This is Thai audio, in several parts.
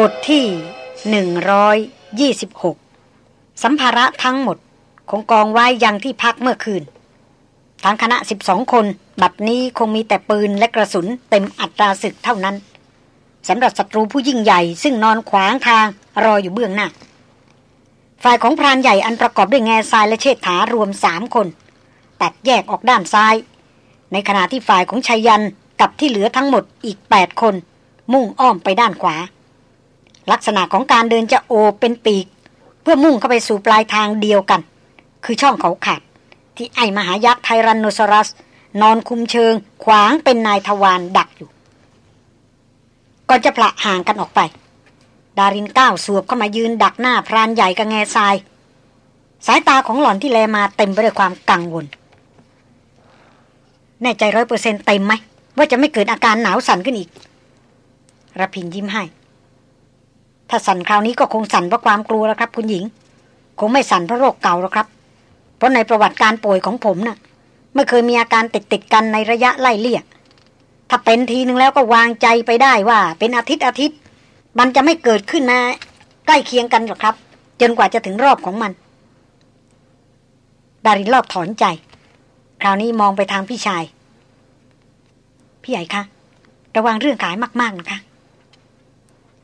บทที่ 126 สัมภาระทั้งหมดคงกองไว้ยังที่พักเมื่อคืน ทางคณะ 12 คน บัดนี้คงมีแต่ปืนและกระสุนเต็มอัตราศึกเท่านั้นสำหรับศัตรูผู้ยิ่งใหญ่ซึ่งนอนขวางทางรออยู่เบื้องหน้า ฝ่ายของพรานใหญ่อันประกอบด้วยแง่ทรายและเชษฐารวมสามคน แตัดแยกออกด้านซ้าย ในขณะที่ฝ่ายของชัยยันกับที่เหลือทั้งหมดอีก 8 คน มุ่งอ้อมไปด้านขวา ลักษณะของการเดินจะโอบเป็นปีก เพื่อมุ่งเข้าไปสู่ปลายทางเดียวกัน คือช่องเขาขาด ที่ไอมหายักษ์ไทรันโนซอรัส นอนคุมเชิง ขวางเป็นนายทวารดักอยู่ก่อนจะพละห่างกันออกไป ดารินก้าวสวบเข้ามายืนดักหน้าพรานใหญ่กับแง่ทราย สายตาของหล่อนที่แลมาเต็มไปด้วยความกังวล แน่ใจร้อยเปอร์เซ็นต์เต็มไหมว่าจะไม่เกิดอาการหนาวสั่นขึ้นอีกระพินยิ้มให้ ถ้าสั่นคราวนี้ก็คงสั่นเพราะความกลัวแล้วครับ คุณหญิง คงไม่สั่นเพราะโรคเก่าแล้วครับ เพราะในประวัติการป่วยของผมนะ่ะ ไม่เคยมีอาการติดติดกันในระยะไล่เลี่ยถ้าเป็นทีนึงแล้วก็วางใจไปได้ว่า เป็นอาทิตย์อาทิตย์ มันจะไม่เกิดขึ้นมาใกล้เคียงกันหรอกครับ จนกว่าจะถึงรอบของมันดารินรอบถอนใจ คราวนี้มองไปทางพี่ชาย พี่ใหญ่คะ ระวังเรื่องขายมาก ๆ นะคะ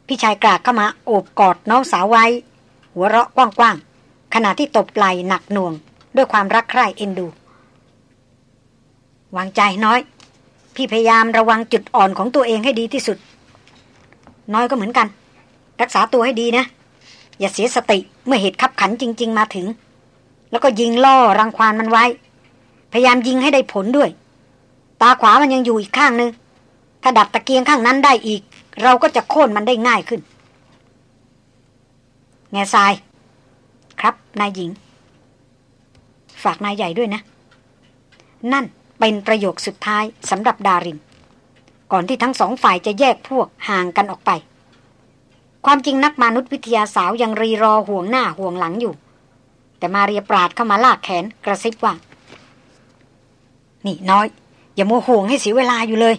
พี่ชายกรากเข้ามาโอบกอดน้องสาวไว้ หัวเราะกว้างๆขณะที่ตบไหล่หนักหน่วง ด้วยความรักใคร่เอ็นดู วางใจน้อย พี่พยายามระวังจุดอ่อนของตัวเองให้ดีที่สุด น้อยก็เหมือนกัน รักษาตัวให้ดีนะ อย่าเสียสติเมื่อเหตุขับขันจริง ๆ มาถึง แล้วก็ยิงล่อรังควานมันไว้ พยายามยิงให้ได้ผลด้วย ตาขวามันยังอยู่อีกข้างนึงถ้าดับตะเกียงข้างนั้นได้อีก เราก็จะโค่นมันได้ง่ายขึ้น แง่ทราย ครับนายหญิง ฝากนายใหญ่ด้วยนะ นั่นเป็นประโยคสุดท้ายสำหรับดาริน ก่อนที่ทั้งสองฝ่ายจะแยกพวกห่างกันออกไป ความจริงนักมนุษยวิทยาสาวยังรีรอห่วงหน้าห่วงหลังอยู่ แต่มาเรียปราดเข้ามาลากแขนกระซิบว่า นี่น้อย อย่ามัวห่วงให้เสียเวลาอยู่เลย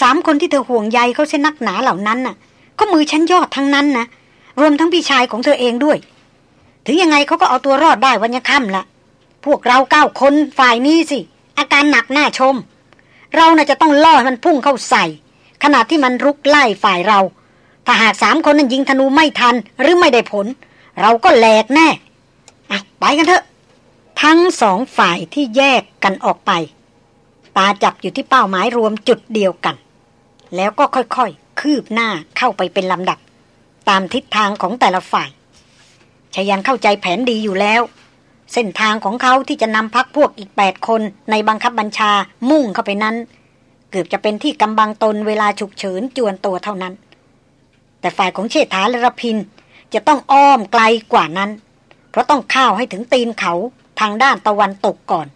สามคนที่เธอห่วงใยเขาเส้นนักหนาเหล่านั้นน่ะ ก็มือชั้นยอดทั้งนั้นนะรวมทั้งพี่ชายของเธอเองด้วย ถึงยังไงเขาก็เอาตัวรอดได้วันยค่ำละพวกเราเก้าคนฝ่ายนี้สิ อาการหนักหน้าชม เราน่าจะต้องล่อมันพุ่งเข้าใส่ ขณะที่มันรุกไล่ฝ่ายเรา ถ้าหากสามคนนั้นยิงธนูไม่ทันหรือไม่ได้ผล เราก็แหลกแน่อะไปกันเถอะ ทั้งสองฝ่ายที่แยกกันออกไป ตาจับอยู่ที่เป้าหมายรวมจุดเดียวกัน แล้วก็ค่อยๆ คืบหน้าเข้าไปเป็นลำดับ ตามทิศทางของแต่ละฝ่ายชายันเข้าใจแผนดีอยู่แล้ว เส้นทางของเขาที่จะนำพักพวกอีกแปดคนในบังคับบัญชามุ่งเข้าไปนั้น เกือบจะเป็นที่กำบังตนเวลาฉุกเฉินจวนตัวเท่านั้น แต่ฝ่ายของเชษฐาและรพิน จะต้องอ้อมไกลกว่านั้น เพราะต้องข้าวให้ถึงตีนเขาทางด้านตะวันตกก่อน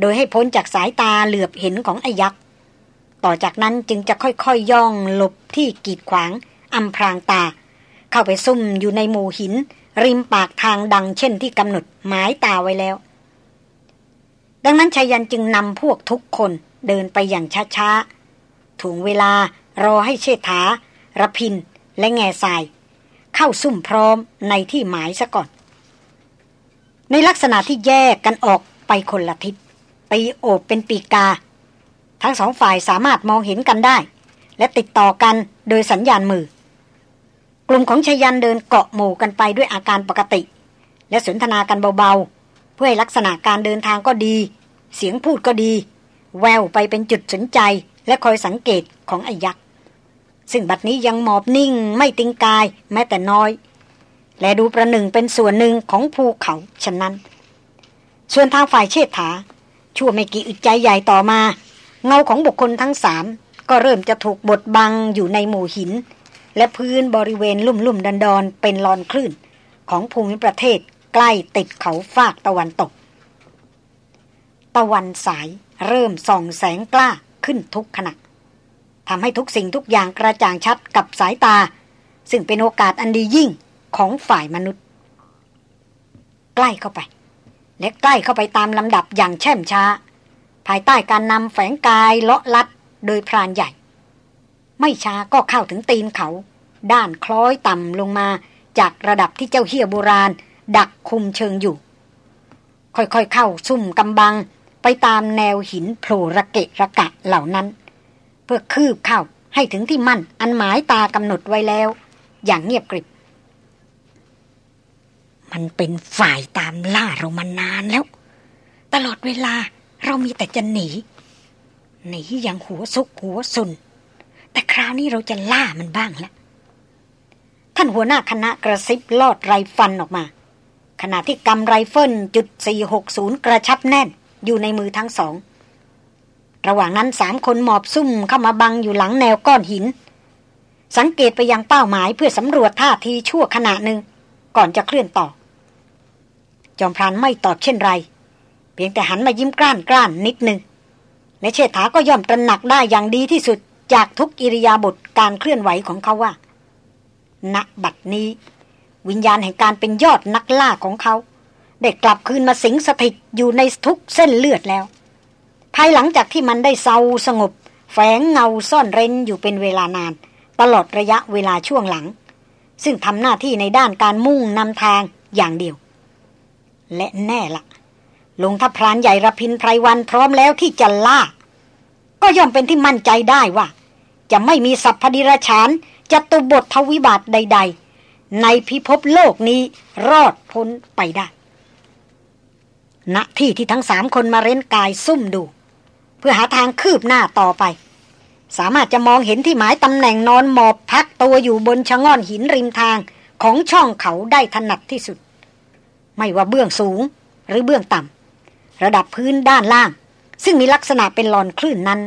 โดยให้พ้นจากสายตาเหลือบเห็นของไอ้ยักษ์ ต่อจากนั้นจึงจะค่อยๆยย่องหลบที่กีดขวางอำพรางตา เข้าไปซุ่มอยู่ในหมู่หิน ริมปากทางดังเช่นที่กำหนดหมายตาไว้แล้ว ดังนั้นชายันจึงนำพวกทุกคนเดินไปอย่างช้าๆถ่วงเวลารอให้เชษฐาระพินและแง่ทราย เข้าซุ่มพร้อมในที่หมายซะก่อน ในลักษณะที่แยกกันออกไปคนละทิศตีโอบเป็นปีกา ทั้งสองฝ่ายสามารถมองเห็นกันได้ และติดต่อกันโดยสัญญาณมือ กลุ่มของชยันเดินเกาะหมู่กันไปด้วยอาการปกติ และสนทนากันเบาๆ เพื่อให้ลักษณะการเดินทางก็ดี เสียงพูดก็ดี แววไปเป็นจุดสนใจและคอยสังเกตของไอ้ยักษ์ซึ่งบัดนี้ยังหมอบนิ่งไม่ติงกายแม้แต่น้อย และดูประหนึ่งเป็นส่วนหนึ่งของภูเขาฉะนั้น ส่วนทางฝ่ายเชษฐาชั่วไม่กี่อึดใจใหญ่ต่อมา เงาของบุคคลทั้งสามก็เริ่มจะถูกบดบังอยู่ในหมู่หิน และพื้นบริเวณลุ่มลุ่มดันดอนเป็นลอนคลื่น ของภูมิประเทศใกล้ติดเขาฟากตะวันตก ตะวันสายเริ่มส่องแสงกล้าขึ้นทุกขณะทำให้ทุกสิ่งทุกอย่างกระจ่างชัดกับสายตา ซึ่งเป็นโอกาสอันดียิ่งของฝ่ายมนุษย์ ใกล้เข้าไป และใกล้เข้าไปตามลำดับอย่างแช่มช้า ภายใต้การนำแฝงกายเลาะลัดโดยพรานใหญ่ ไม่ช้าก็เข้าถึงตีนเขา ด้านคล้อยต่ำลงมาจากระดับที่เจ้าเฮียโบราณ ดักคุมเชิงอยู่ ค่อยๆเข้าซุ่มกำบังไปตามแนวหินโผล่ระเกะระกะเหล่านั้น เพื่อคืบเข้าให้ถึงที่มั่นอันหมายตากำหนดไว้แล้ว อย่างเงียบกริบ มันเป็นฝ่ายตามล่าเรามานานแล้ว ตลอดเวลา เรามีแต่จะหนี หนีอย่างหัวซุกหัวสุน แต่คราวนี้เราจะล่ามันบ้างแล้วท่านหัวหน้าคณะกระซิบลอดไรฟันออกมา ขณะที่กำไรเฟิลจุด460 กระชับแน่นอยู่ในมือทั้งสอง ระหว่างนั้นสามคนหมอบซุ่มเข้ามาบังอยู่หลังแนวก้อนหิน สังเกตไปยังเป้าหมายเพื่อสำรวจท่าทีชั่วขณะหนึ่ง ก่อนจะเคลื่อนต่อ จอมพรานไม่ตอบเช่นไร พียงแต่หันมายิ้มกล้านกล้านนิดนึง และเชษฐาก็ย่อมตระหนักได้อย่างดีที่สุดจากทุกอิริยาบถการเคลื่อนไหวของเขาว่า ณ บัดนี้ วิญญาณแห่งการเป็นยอดนักล่าของเขา ได้กลับคืนมาสิงสถิตอยู่ในทุกเส้นเลือดแล้ว ภายหลังจากที่มันได้เศร้าสงบ แฝงเงาซ่อนเร้นอยู่เป็นเวลานาน ตลอดระยะเวลาช่วงหลัง ซึ่งทำหน้าที่ในด้านการมุ่งนำทางอย่างเดียว และแน่ละ ลงทัพพรานใหญ่ระพินไพรวันพร้อมแล้วที่จะล่า ก็ย่อมเป็นที่มั่นใจได้ว่า จะไม่มีสัพพดิรชานจะตุบททวิบัติใด ๆ ในพิภพโลกนี้รอดพ้นไปได้ณที่ที่ทั้งสามคนมาเร้นกายซุ่มดู เพื่อหาทางคืบหน้าต่อไป สามารถจะมองเห็นที่หมายตำแหน่งนอนหมอบพักตัวอยู่บนชะง่อนหินริมทางของช่องเขาได้ถนัดที่สุด ไม่ว่าเบื้องสูงหรือเบื้องต่ำ ระดับพื้นด้านล่าง ซึ่งมีลักษณะเป็นหลอนคลื่นนั้น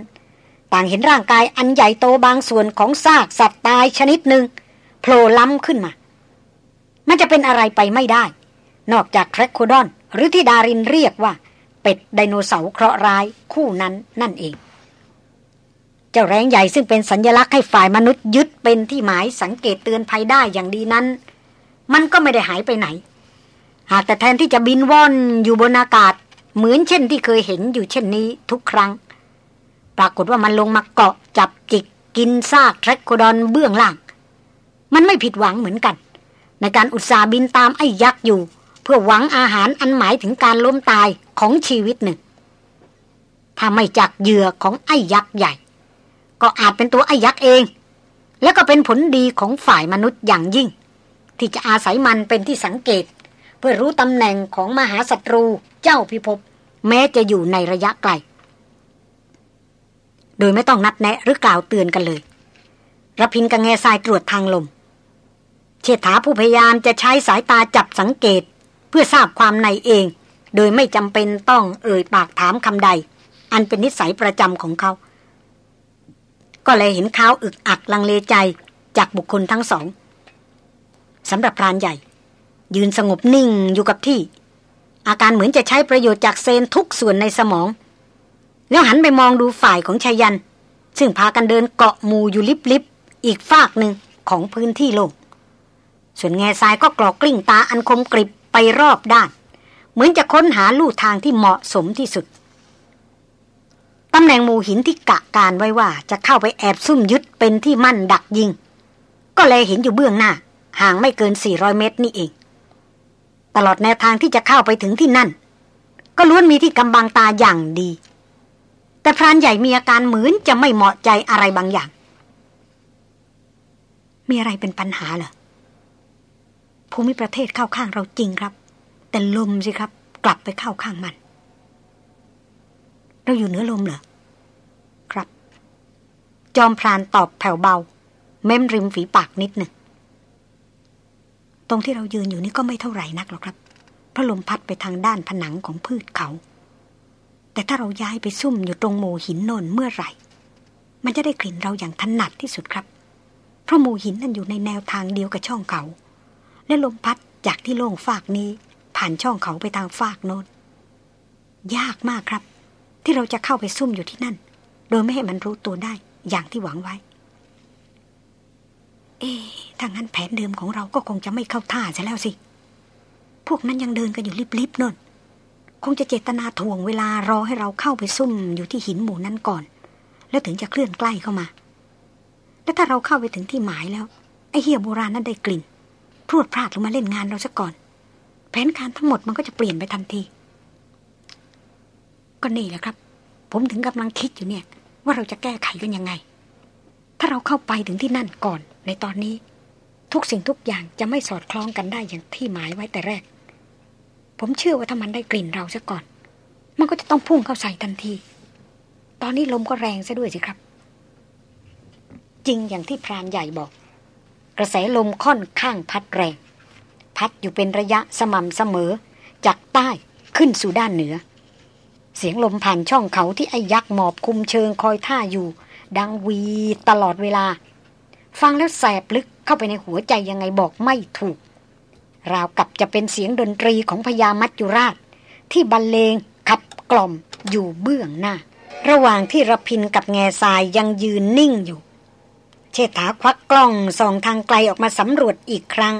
ต่างเห็นร่างกายอันใหญ่โตบางส่วนของซากสัตว์ตายชนิดหนึ่งโผล่ล้ำขึ้นมา มันจะเป็นอะไรไปไม่ได้ นอกจากแทรคโคดอน หรือที่ดารินเรียกว่า เป็ดไดโนเสาร์เคราะห์ร้ายคู่นั้นนั่นเอง เจ้าแรงใหญ่ซึ่งเป็นสัญญลักษณ์ให้ฝ่ายมนุษย์ยึดเป็นที่หมายสังเกตเตือนภัยได้อย่างดีนั้น มันก็ไม่ได้หายไปไหน หากแต่แทนที่จะบินว่อนอยู่บนอากาศ เหมือนเช่นที่เคยเห็นอยู่เช่นนี้ทุกครั้ง ปรากฏว่ามันลงมาเกาะจับจิกกินซากแทรคโคดอนเบื้องล่าง มันไม่ผิดหวังเหมือนกัน ในการอุตสาบินตามไอ้ยักษ์อยู่ เพื่อหวังอาหารอันหมายถึงการล้มตายของชีวิตหนึ่ง ถ้าไม่จากเหยื่อของไอ้ยักษ์ใหญ่ ก็อาจเป็นตัวไอ้ยักษ์เอง และก็เป็นผลดีของฝ่ายมนุษย์อย่างยิ่ง ที่จะอาศัยมันเป็นที่สังเกต พื่อรู้ตำแหน่งของมหาศัตรูเจ้าพิภพแม้จะอยู่ในระยะไกล โดยไม่ต้องนัดแนะหรือกล่าวเตือนกันเลยรพินกับแง่ทรายตรวจทางลม เชษฐาผู้พยายามจะใช้สายตาจับสังเกต เพื่อทราบความในเอง โดยไม่จำเป็นต้องเอ่ยปากถามคำใด อันเป็นนิสัยประจำของเขา ก็เลยเห็นเขาอึกอักลังเลใจจากบุคคลทั้งสองสำหรับพรานใหญ่ ยืนสงบนิ่งอยู่กับที่ อาการเหมือนจะใช้ประโยชน์จากเซนทุกส่วนในสมอง แล้วหันไปมองดูฝ่ายของชายัน ซึ่งพากันเดินเกาะมูอยู่ลิบๆอีกฝากหนึ่งของพื้นที่โลก ส่วนแง่ทรายก็กรอกกลิ้งตาอันคมกริบไปรอบด้าน เหมือนจะค้นหาลู่ทางที่เหมาะสมที่สุดตำแหน่งหมู่หินที่กะการไว้ว่าจะเข้าไปแอบซุ่มยึดเป็นที่มั่นดักยิง ก็เลยเห็นอยู่เบื้องหน้า ห่างไม่เกิน 400 เมตรนี่เอง ตลอดแนวทางที่จะเข้าไปถึงที่นั่น ก็ล้วนมีที่กำบังตาอย่างดี แต่พรานใหญ่มีอาการเหมือนจะไม่เหมาะใจอะไรบางอย่าง มีอะไรเป็นปัญหาเหรอภูมิประเทศเข้าข้างเราจริงครับ แต่ลมสิครับ กลับไปเข้าข้างมัน เราอยู่เหนือลมเหรอครับ จอมพรานตอบแผ่วเบา เม้มริมฝีปากนิดหนึ่ง รงที่เรายืนอยู่นี่ก็ไม่เท่าไหร่นักหรอกครับพระลมพัดไปทางด้านผนังของพืชเขา แต่ถ้าเราย้ายไปซุ่มอยู่ตรงโมหินโนนเมื่อไหร่ มันจะได้กลิ่นเราอย่างถนัดที่สุดครับ เพราะโมหินนั่นอยู่ในแนวทางเดียวกับช่องเขา และลมพัดจากที่โล่งฝากนี้ ผ่านช่องเขาไปทางฝากโน้นยากมากครับ ที่เราจะเข้าไปซุ่มอยู่ที่นั่น โดยไม่ให้มันรู้ตัวได้อย่างที่หวังไว้ เอ๊ถ้างั้นแผนเดิมของเราก็คงจะไม่เข้าท่าซะแล้วสิ พวกนั้นยังเดินกันอยู่ลิบๆนนคงจะเจตนาถ่วงเวลารอให้เราเข้าไปซุ่มอยู่ที่หินหมู่นั้นก่อน แล้วถึงจะเคลื่อนใกล้เข้ามา และถ้าเราเข้าไปถึงที่หมายแล้ว ไอเฮียโบราณนั้นได้กลิ่นพรวดพลาดลงมาเล่นงานเราซะก่อน แผนการทั้งหมดมันก็จะเปลี่ยนไปทันที ก็นี่แหละครับ ผมถึงกำลังคิดอยู่เนี่ย ว่าเราจะแก้ไขกันยังไง ถ้าเราเข้าไปถึงที่นั่นก่อน ในตอนนี้ ทุกสิ่งทุกอย่างจะไม่สอดคล้องกันได้อย่างที่หมายไว้แต่แรก ผมเชื่อว่าถ้ามันได้กลิ่นเราซะก่อน มันก็จะต้องพุ่งเข้าใส่ทันที ตอนนี้ลมก็แรงซะด้วยสิครับ จริงอย่างที่พรานใหญ่บอก กระแสลมค่อนข้างพัดแรง พัดอยู่เป็นระยะสม่ำเสมอ จากใต้ขึ้นสู่ด้านเหนือเสียงลมผ่านช่องเขาที่ไอ้ยักษ์หมอบคุมเชิงคอยท่าอยู่ ดังวีตลอดเวลา ฟังแล้วแสบลึกเข้าไปในหัวใจยังไงบอกไม่ถูก ราวกับจะเป็นเสียงดนตรีของพญามัจจุราช ที่บรรเลงขับกล่อมอยู่เบื้องหน้า ระหว่างที่ระพินกับแง่ทรายยังยืนนิ่งอยู่ เชษฐาควักกล้องส่องทางไกลออกมาสำรวจอีกครั้ง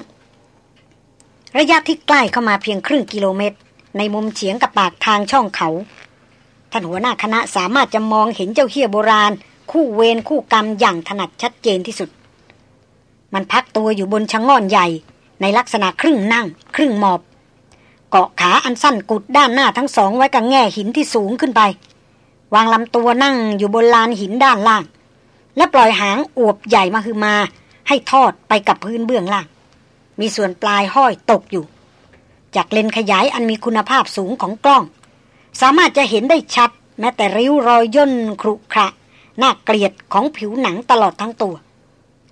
ระยะที่ใกล้เข้ามาเพียงครึ่งกิโลเมตร ในมุมเฉียงกับปากทางช่องเขาท่านหัวหน้าคณะสามารถจะมองเห็นเจ้าเฮียโบราณ คู่เวรคู่กรรมอย่างถนัดชัดเจนที่สุด มันพักตัวอยู่บนชะง่อนใหญ่ ในลักษณะครึ่งนั่ง ครึ่งหมอบ เกาะขาอันสั้นกุดด้านหน้าทั้งสองไว้กับแง่หินที่สูงขึ้นไป วางลำตัวนั่งอยู่บนลานหินด้านล่าง และปล่อยหางอวบใหญ่มาคือมา ให้ทอดไปกับพื้นเบื้องล่าง มีส่วนปลายห้อยตกอยู่ จากเลนขยายอันมีคุณภาพสูงของกล้อง สามารถจะเห็นได้ชัดแม้แต่ริ้วรอยย่นครุขระ น่าเกลียดของผิวหนังตลอดทั้งตัว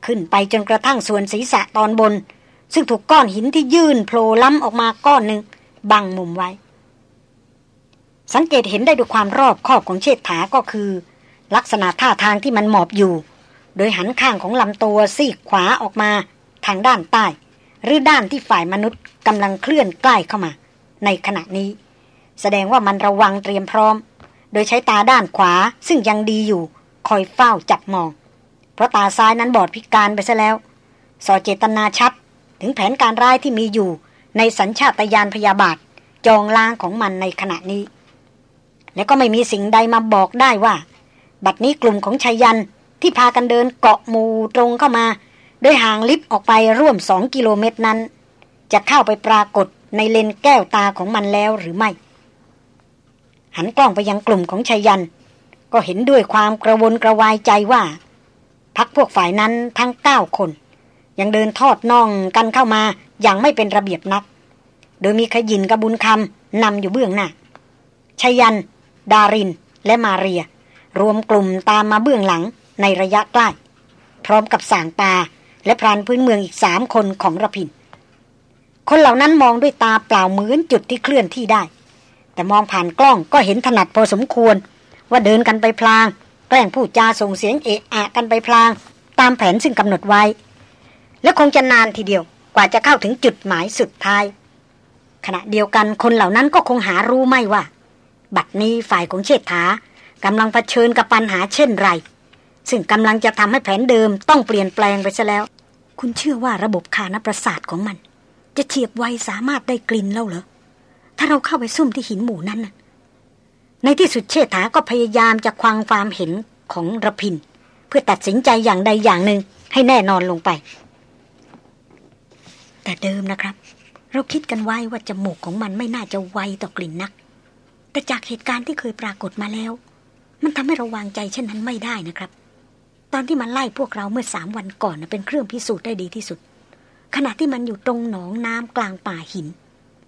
ขึ้นไปจนกระทั่งส่วนศีรษะตอนบน ซึ่งถูกก้อนหินที่ยื่นโผล่ล้ำออกมาก้อนหนึ่งบังมุมไว้ สังเกตเห็นได้ด้วยความรอบคอบของเชษฐาก็คือ ลักษณะท่าทางที่มันหมอบอยู่ โดยหันข้างของลำตัวซีกขวาออกมาทางด้านใต้ หรือด้านที่ฝ่ายมนุษย์กำลังเคลื่อนใกล้เข้ามา ในขณะนี้ แสดงว่ามันระวังเตรียมพร้อม โดยใช้ตาด้านขวาซึ่งยังดีอยู่ คอยเฝ้าจับมอง เพราะตาซ้ายนั้นบอดพิการไปซะแล้ว สอเจตนาชัด ถึงแผนการร้ายที่มีอยู่ในสัญชาตญาณพยาบาท จองล้างของมันในขณะนี้ และก็ไม่มีสิ่งใดมาบอกได้ว่า บัดนี้กลุ่มของชายันที่พากันเดินเกาะมูตรงเข้ามาโดยห่างลิฟต์ออกไปร่วมสองกิโลเมตรนั้น จะเข้าไปปรากฏในเลนแก้วตาของมันแล้วหรือไม่ หันกล้องไปยังกลุ่มของชายัน ก็เห็นด้วยความกระวนกระวายใจว่าพักพวกฝ่ายนั้นทั้งเก้าคน ยังเดินทอดน่องกันเข้ามาอย่างไม่เป็นระเบียบนัก โดยมีขยินกระบุญคำนำอยู่เบื้องหน้าชยัน ดาริน และมาเรีย รวมกลุ่มตามมาเบื้องหลังในระยะใกล้ พร้อมกับสางตาและพรานพื้นเมืองอีกสามคนของระพิน คนเหล่านั้นมองด้วยตาเปล่าเหมือนจุดที่เคลื่อนที่ได้ แต่มองผ่านกล้องก็เห็นถนัดพอสมควร ว่าเดินกันไปพลาง แกล้งพูดจาส่งเสียงเอะอะกันไปพลาง ตามแผนซึ่งกำหนดไว้ และคงจะนานทีเดียวกว่าจะเข้าถึงจุดหมายสุดท้าย ขณะเดียวกันคนเหล่านั้นก็คงหารู้ไม่ว่า บัดนี้ฝ่ายของเชษฐากำลังเผชิญกับปัญหาเช่นไร ซึ่งกำลังจะทำให้แผนเดิมต้องเปลี่ยนแปลงไปซะแล้ว คุณเชื่อว่าระบบคานประสาทของมัน จะเฉียบไวสามารถได้กลิ่นแล้วเหรอถ้าเราเข้าไปซุ่มที่หินหมู่นั้นน่ะ ในที่สุดเชษฐาก็พยายามจะควางความเห็นของระพิน เพื่อตัดสินใจอย่างใดอย่างหนึ่งให้แน่นอนลงไป แต่เดิมนะครับ เราคิดกันไว้ว่าจมูกของมันไม่น่าจะไวต่อกลิ่นนัก แต่จากเหตุการณ์ที่เคยปรากฏมาแล้ว มันทำให้เราวางใจเช่นนั้นไม่ได้นะครับ ตอนที่มันไล่พวกเราเมื่อสามวันก่อนเป็นเครื่องพิสูจน์ได้ดีที่สุด ขณะที่มันอยู่ตรงหนองน้ำกลางป่าหิน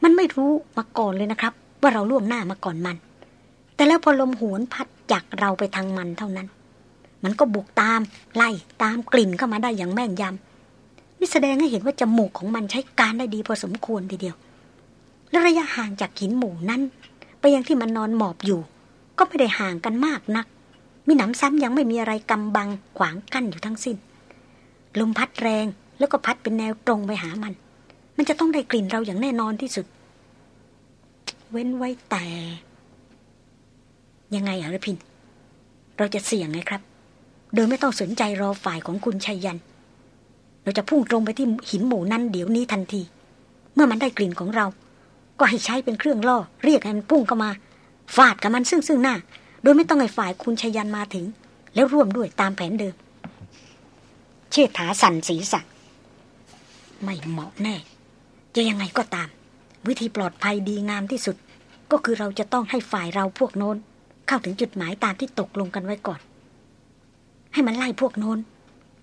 มันไม่รู้มาก่อนเลยนะครับ ว่าเราล่วงหน้ามาก่อนมัน แต่แล้วพอลมหวนพัดจากเราไปทางมันเท่านั้น มันก็บุกตาม ไล่ตามกลิ่นเข้ามาได้อย่างแม่นยำนี่แสดงให้เห็นว่าจมูกของมันใช้การได้ดีพอสมควรทีเดียวและระยะห่างจากหินหมู่นั้น ไปยังที่มันนอนหมอบอยู่ ก็ไม่ได้ห่างกันมากนัก มีหนำซ้ำยังไม่มีอะไรกำบังขวางกั้นอยู่ทั้งสิ้น ลมพัดแรงแล้วก็พัดเป็นแนวตรงไปหามัน มันจะต้องได้กลิ่นเราอย่างแน่นอนที่สุด เว้นไว้แต่ ยังไงอรพิน เราจะเสี่ยงไงครับ โดยไม่ต้องสนใจรอฝ่ายของคุณชัยยัน เราจะพุ่งตรงไปที่หินหมู่นั้นเดี๋ยวนี้ทันที เมื่อมันได้กลิ่นของเรา ก็ให้ใช้เป็นเครื่องล่อ เรียกให้มันพุ่งเข้ามา ฟาดกับมันซึ่งซึ่งหน้า โดยไม่ต้องให้ฝ่ายคุณชัยันมาถึง แล้วร่วมด้วยตามแผนเดิม เชษฐาสั่นศีรษะไม่เหมาะแน่ จะยังไงก็ตาม วิธีปลอดภัยดีงามที่สุด ก็คือเราจะต้องให้ฝ่ายเราพวกโน้น เข้าถึงจุดหมายตามที่ตกลงกันไว้ก่อน ให้มันไล่พวกโน้น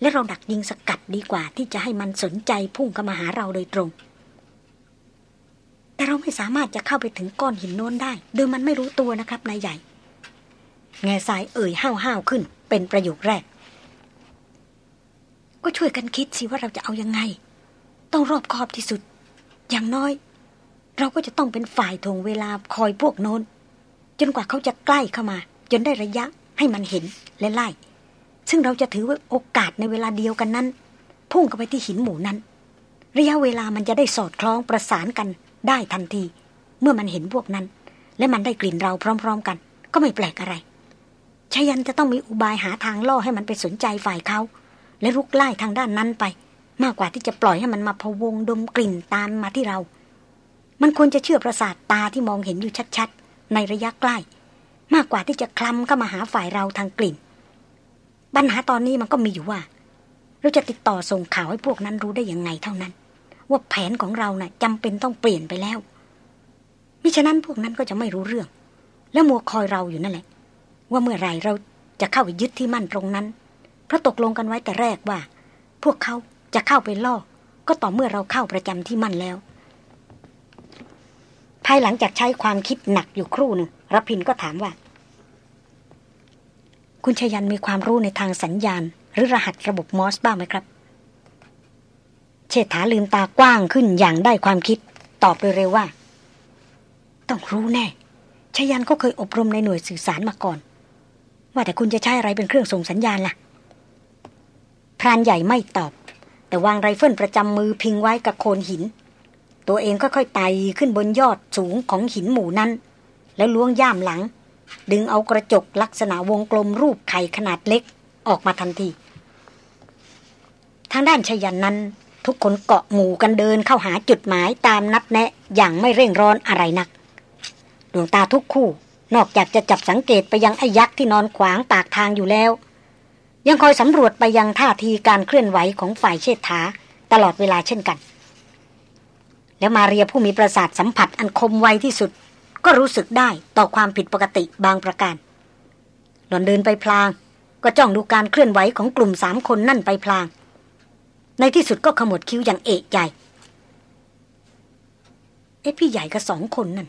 และเราดักยิงสกัดดีกว่าที่จะให้มันสนใจพุ่งเข้ามาหาเราโดยตรง แต่เราไม่สามารถจะเข้าไปถึงก้อนหินโน้นได้ โดยมันไม่รู้ตัวนะครับนายใหญ่ แง่ทรายเอ่ยห้าวห้าวขึ้น เป็นประโยคแรก ก็ช่วยกันคิดสิว่าเราจะเอายังไง ต้องรอบคอบที่สุด อย่างน้อย เราก็จะต้องเป็นฝ่ายทวงเวลาคอยพวกโน้น จนกว่าเขาจะใกล้เข้ามา จนได้ระยะให้มันเห็นและไล่ ซึ่งเราจะถือว่าโอกาสในเวลาเดียวกันนั้น พุ่งเข้าไปที่หินหมู่นั้น ระยะเวลามันจะได้สอดคล้องประสานกันได้ทันที เมื่อมันเห็นพวกนั้น และมันได้กลิ่นเราพร้อม ๆ กัน ก็ไม่แปลกอะไรชายันจะต้องมีอุบายหาทางล่อให้มันไปสนใจฝ่ายเขาและรุกไล่ทางด้านนั้นไป มากกว่าที่จะปล่อยให้มันมาพะวงดมกลิ่นตามมาที่เรา มันควรจะเชื่อประสาทตาที่มองเห็นอยู่ชัดๆ ในระยะใกล้ มากกว่าที่จะคลำเข้ามาหาฝ่ายเราทางกลิ่น ปัญหาตอนนี้มันก็มีอยู่ว่า เราจะติดต่อส่งข่าวให้พวกนั้นรู้ได้ยังไงเท่านั้น ว่าแผนของเรานะ่ะจำเป็นต้องเปลี่ยนไปแล้วมิฉะนั้นพวกนั้นก็จะไม่รู้เรื่อง แล้วมัวคอยเราอยู่นั่นแหละ ว่าเมื่อไรเราจะเข้าไปยึดที่มั่นตรงนั้น เพราะตกลงกันไว้แต่แรกว่า พวกเขาจะเข้าไปล่อก็ต่อเมื่อเราเข้าประจำที่มั่นแล้วายหลังจากใช้ความคิดหนักอยู่ครู่หนึ่งรพินก็ถามว่า คุณชยันมีความรู้ในทางสัญญาณ หรือรหัสระบบมอสบ้างไหมครับ เชษฐาลืมตากว้างขึ้นอย่างได้ความคิด ตอบโดยเร็วว่า ต้องรู้แน่ชยันก็เคยอบรมในหน่วยสื่อสารมาก่อน ว่าแต่คุณจะใช้อะไรเป็นเครื่องส่งสัญญาณล่ะพรานใหญ่ไม่ตอบ แต่วางไรเฟิลประจำมือพิงไว้กับโคนหิน ตัวเองค่อยๆไต่ขึ้นบนยอดสูงของหินหมู่นั้น แล้วล้วงย่ามหลัง ดึงเอากระจกลักษณะวงกลมรูปไข่ขนาดเล็กออกมาทันที ทางด้านชยันนั้น ทุกคนเกาะหมู่กันเดินเข้าหาจุดหมายตามนัดแนะอย่างไม่เร่งร้อนอะไรนัก ดวงตาทุกคู่ นอกจากจะจับสังเกตไปยังไอ้ยักษ์ที่นอนขวางปากทางอยู่แล้ว ยังคอยสำรวจไปยังท่าทีการเคลื่อนไหวของฝ่ายเชษฐาตลอดเวลาเช่นกัน แล้วมาเรียผู้มีประสาทสัมผัสอันคมไวที่สุด ก็รู้สึกได้ต่อความผิดปกติบางประการ หล่อนเดินไปพลาง ก็จ้องดูการเคลื่อนไหวของกลุ่มสามคนนั่นไปพลาง ในที่สุดก็ขมวดคิ้วอย่างเอกใจเอ๊ะพี่ใหญ่กับสองคนนั่น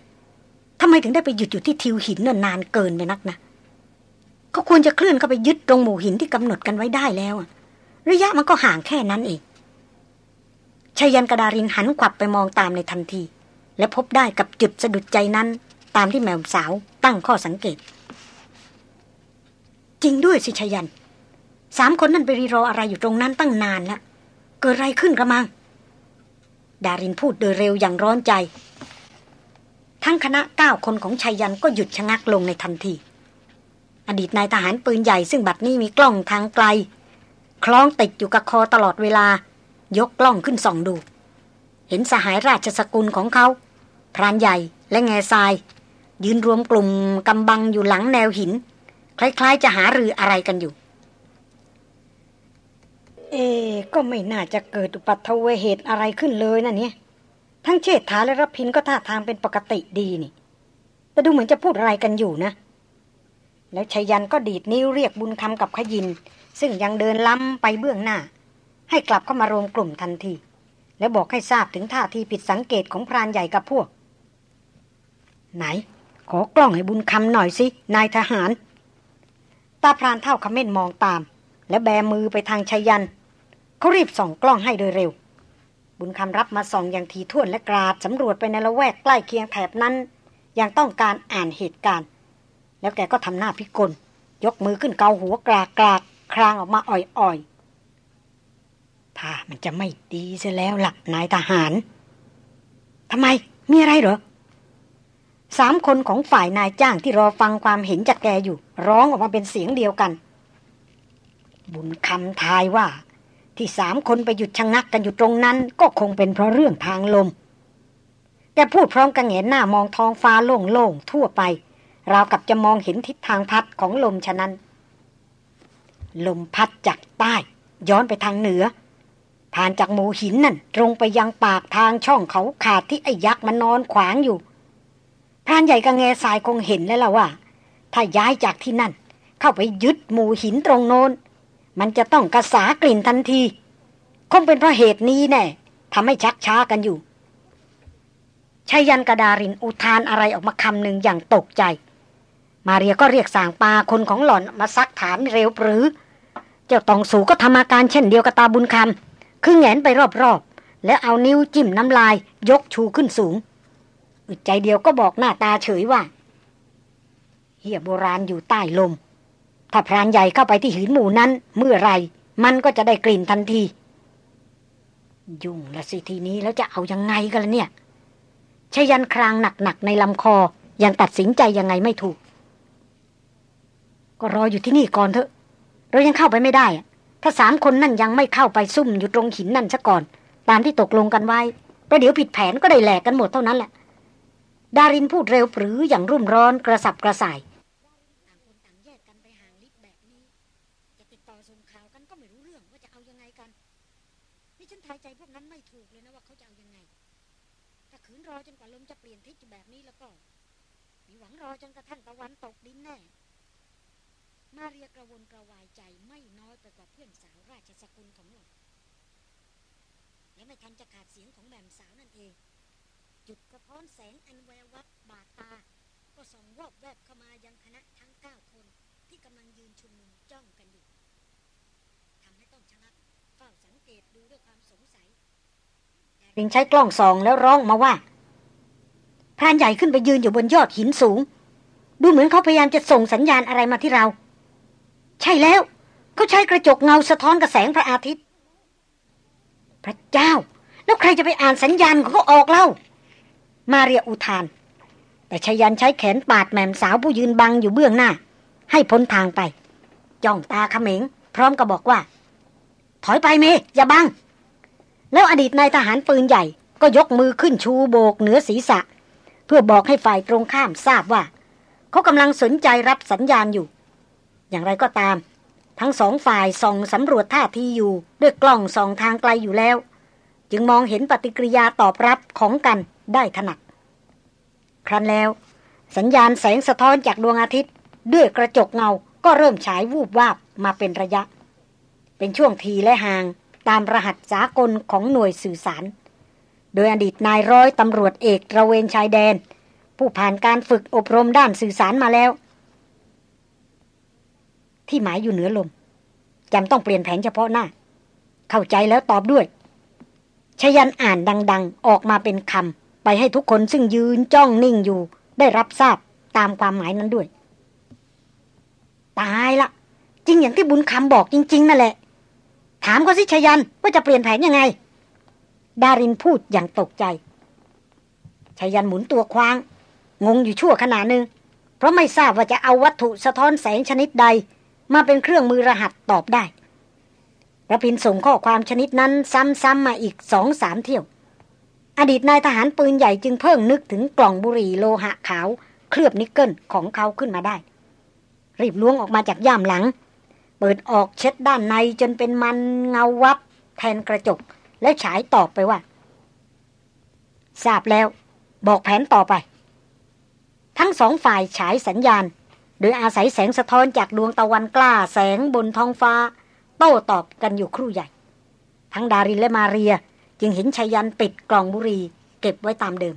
ทำไมถึงได้ไปหยุดอยู่ที่ทิวหินนานเกินไปนักนะเขาควรจะเคลื่อนเข้าไปยึดตรงหมู่หินที่กำหนดกันไว้ได้แล้ว ระยะมันก็ห่างแค่นั้นเอง ชยันกระดารินหันขวับไปมองตามในทันที และพบได้กับจุดสะดุดใจนั้น ตามที่แมวสาวตั้งข้อสังเกต จริงด้วยสิชยันสามคนนั่นไปรีรออะไรอยู่ตรงนั้นตั้งนานแล้วเกิดอะไรขึ้นกระมัง ดารินพูดโดยเร็วอย่างร้อนใจ ทั้งคณะเก้าคนของชายันก็หยุดชะงักลงในทันที อดีตนายทหารปืนใหญ่ซึ่งบัดนี้มีกล้องทางไกล คล้องติดอยู่กับคอตลอดเวลา ยกกล้องขึ้นส่องดู เห็นสหายราชสกุลของเขา พรานใหญ่และแง่ทราย ยืนรวมกลุ่มกำบังอยู่หลังแนวหิน คล้ายๆจะหารืออะไรกันอยู่ เอ ก็ไม่น่าจะเกิดอุปัตวเหตุอะไรขึ้นเลยนะเนี่ย ทั้งเชษฐาและรพินก็ท่าทางเป็นปกติดีนี่ แต่ดูเหมือนจะพูดอะไรกันอยู่นะ แล้วชายันก็ดีดนิ้วเรียกบุญคำกับขยิน ซึ่งยังเดินล้ำไปเบื้องหน้า ให้กลับเข้ามารวมกลุ่มทันที แล้วบอกให้ทราบถึงท่าทีผิดสังเกตของพรานใหญ่กับพวก ไหน ขอกล้องให้บุญคำหน่อยสิ นายทหาร ตาพรานเท่าขม้นมองตาม แล้วแบมือไปทางชายัน เขารีบส่องกล้องให้โดยเร็ว บุญคำรับมาส่องอย่างทีท่วนและกราดสำรวจไปในละแวกใกล้เคียงแถบนั้นอย่างต้องการอ่านเหตุการณ์ แล้วแกก็ทำหน้าพิกลยกมือขึ้นเกาหัวกรากกรากครางออกมาอ่อย ๆถ้ามันจะไม่ดีซะแล้วหลักนายทหารทำไม มีอะไรเหรอสามคนของฝ่ายนายจ้างที่รอฟังความเห็นจากแกอยู่ ร้องออกมาเป็นเสียงเดียวกัน บุญคำทายว่า ที่สามคนไปหยุดชะงงักกันอยู่ตรงนั้น ก็คงเป็นเพราะเรื่องทางลม แกพูดพร้อมกันเงนหน้ามองท้องฟ้าโล่งๆทั่วไป ราวกับจะมองเห็นทิศทางพัดของลมฉะนั้น ลมพัดจากใต้ ย้อนไปทางเหนือ ผ่านจากหมู่หินนั่น ตรงไปยังปากทางช่องเขาขาดที่ไอ้ยักษ์มันนอนขวางอยู่พรานใหญ่กับแง่ทรายคงเห็นแล้วล่ะว่า ถ้าย้ายจากที่นั่น เข้าไปยึดหมู่หินตรงโน้น มันจะต้องกระสากลิ่นทันที คงเป็นเพราะเหตุนี้แน่ทำให้ชักช้ากันอยู่ชายันกระดารินอุทานอะไรออกมาคำหนึ่งอย่างตกใจ มาเรียก็เรียกสางปาคนของหล่อนมาซักถามเร็วปรือ เจ้าตองสูก็ทำอาการเช่นเดียวกับตาบุญคำ คือแงนไปรอบๆ แล้วเอานิ้วจิ้มน้ำลายยกชูขึ้นสูง อึดใจเดียวก็บอกหน้าตาเฉยว่าเฮียโบราณอยู่ใต้ลม ถ้าพรานใหญ่เข้าไปที่หินหมู่นั้น เมื่อไรมันก็จะได้กลิ่นทันที ยุ่งละสิทีนี้แล้วจะเอายังไงกันล่ะเนี่ยชยันครางหนักๆในลำคอ ยังตัดสินใจยังไงไม่ถูก ก็รออยู่ที่นี่ก่อนเถอะ เรายังเข้าไปไม่ได้ ถ้าสามคนนั่นยังไม่เข้าไปซุ่มอยู่ตรงหินนั่นซะก่อน ตามที่ตกลงกันไว้ประเดี๋ยวผิดแผนก็ได้แหลกกันหมดเท่านั้นแหละ ดารินพูดเร็วปรืออย่างรุ่มร้อนกระสับกระส่ายใจพวกนั้นไม่ถูกเลยนะว่าเขาจะเอายังไง ถ้าขืนรอจนกว่าลมจะเปลี่ยนทิศแบบนี้แล้วก็ มีหวังรอจนกระทั่งตะวันตกดินแน่ มาเรีย ริงใช้กล้องส่องแล้วร้องมาว่าพรานใหญ่ขึ้นไปยืนอยู่บนยอดหินสูง ดูเหมือนเขาพยายามจะส่งสัญญาณอะไรมาที่เรา ใช่แล้ว เขาใช้กระจกเงาสะท้อนกระแสงพระอาทิตย์ พระเจ้า แล้วใครจะไปอ่านสัญญาณของเขาออกเล่า มาเรียอุทาน แต่ชยันใช้แขนปาดแม่มสาวผู้ยืนบังอยู่เบื้องหน้า ให้พ้นทางไป จ้องตาเขม็ง พร้อมกับบอกว่า ถอยไปเมอย่าบัง แล้วอดีตนายทหารปืนใหญ่ก็ยกมือขึ้นชูโบกเหนือศีรษะ เพื่อบอกให้ฝ่ายตรงข้ามทราบว่า เขากำลังสนใจรับสัญญาณอยู่ อย่างไรก็ตาม ทั้งสองฝ่ายส่องสำรวจท่าทีอยู่ด้วยกล้องส่องทางไกลอยู่แล้ว จึงมองเห็นปฏิกิริยาตอบรับของกันได้ถนัดครั้นแล้ว สัญญาณแสงสะท้อนจากดวงอาทิตย์ ด้วยกระจกเงาก็เริ่มฉายวูบวาบมาเป็นระยะ เป็นช่วงทีและห่าง ตามรหัสสากลของหน่วยสื่อสาร โดยอดีตนายร้อยตำรวจเอกระเวนชายแดน ผู้ผ่านการฝึกอบรมด้านสื่อสารมาแล้ว ที่หมายอยู่เหนือลมจำต้องเปลี่ยนแผนเฉพาะหน้า เข้าใจแล้วตอบด้วยชยันอ่านดัง ๆ ออกมาเป็นคำไปให้ทุกคนซึ่งยืนจ้องนิ่งอยู่ ได้รับทราบตามความหมายนั้นด้วย ตายละ จริงอย่างที่บุญคำบอกจริง ๆ นั่นแหละ ถามเขาสิชยันว่าจะเปลี่ยนแผนยังไง ดารินพูดอย่างตกใจชยันหมุนตัวคว้าง งงอยู่ชั่วขณะหนึ่งเพราะไม่ทราบว่าจะเอาวัตถุสะท้อนแสงชนิดใด มาเป็นเครื่องมือรหัสตอบได้ระพินส่งข้อความชนิดนั้นซ้ำๆมาอีกสองสามเที่ยว อดีตนายทหารปืนใหญ่จึงเพิ่งนึกถึงกล่องบุหรี่โลหะขาว เคลือบนิกเกิลของเขาขึ้นมาได้ รีบล้วงออกมาจากย่ามหลัง เปิดออกเช็ดด้านในจนเป็นมันเงาวับ แทนกระจก แล้วฉายตอบไปว่า ทราบแล้ว บอกแผนต่อไป ทั้งสองฝ่ายฉายสัญญาณ โดยอาศัยแสงสะท้อนจากดวงตะวันกล้าแสงบนท้องฟ้า โต้ตอบกันอยู่ครู่ใหญ่ ทั้งดารินและมาเรีย จึงเห็นชายันปิดกล่องบุรีเก็บไว้ตามเดิม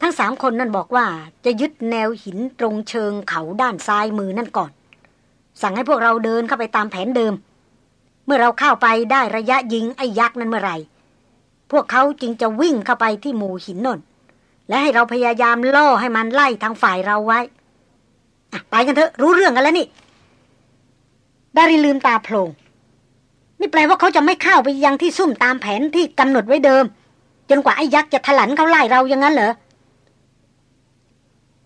ทั้งสามคนนั่นบอกว่าจะยึดแนวหินตรงเชิงเขาด้านซ้ายมือนั่นก่อน สั่งให้พวกเราเดินเข้าไปตามแผนเดิม เมื่อเราเข้าไปได้ระยะยิงไอ้ยักษ์นั้นเมื่อไหร่ พวกเขาจึงจะวิ่งเข้าไปที่หมู่หินนนและให้เราพยายามล่อให้มันไล่ทางฝ่ายเราไว้ไปกันเถอะ รู้เรื่องกันแล้วนี่ ดาริลืมตาโพลงนี่แปลว่าเขาจะไม่เข้าไปยังที่ซุ่มตามแผนที่กำหนดไว้เดิม จนกว่าไอ้ยักษ์จะถลันเขาไล่เราอย่างนั้นเหรอ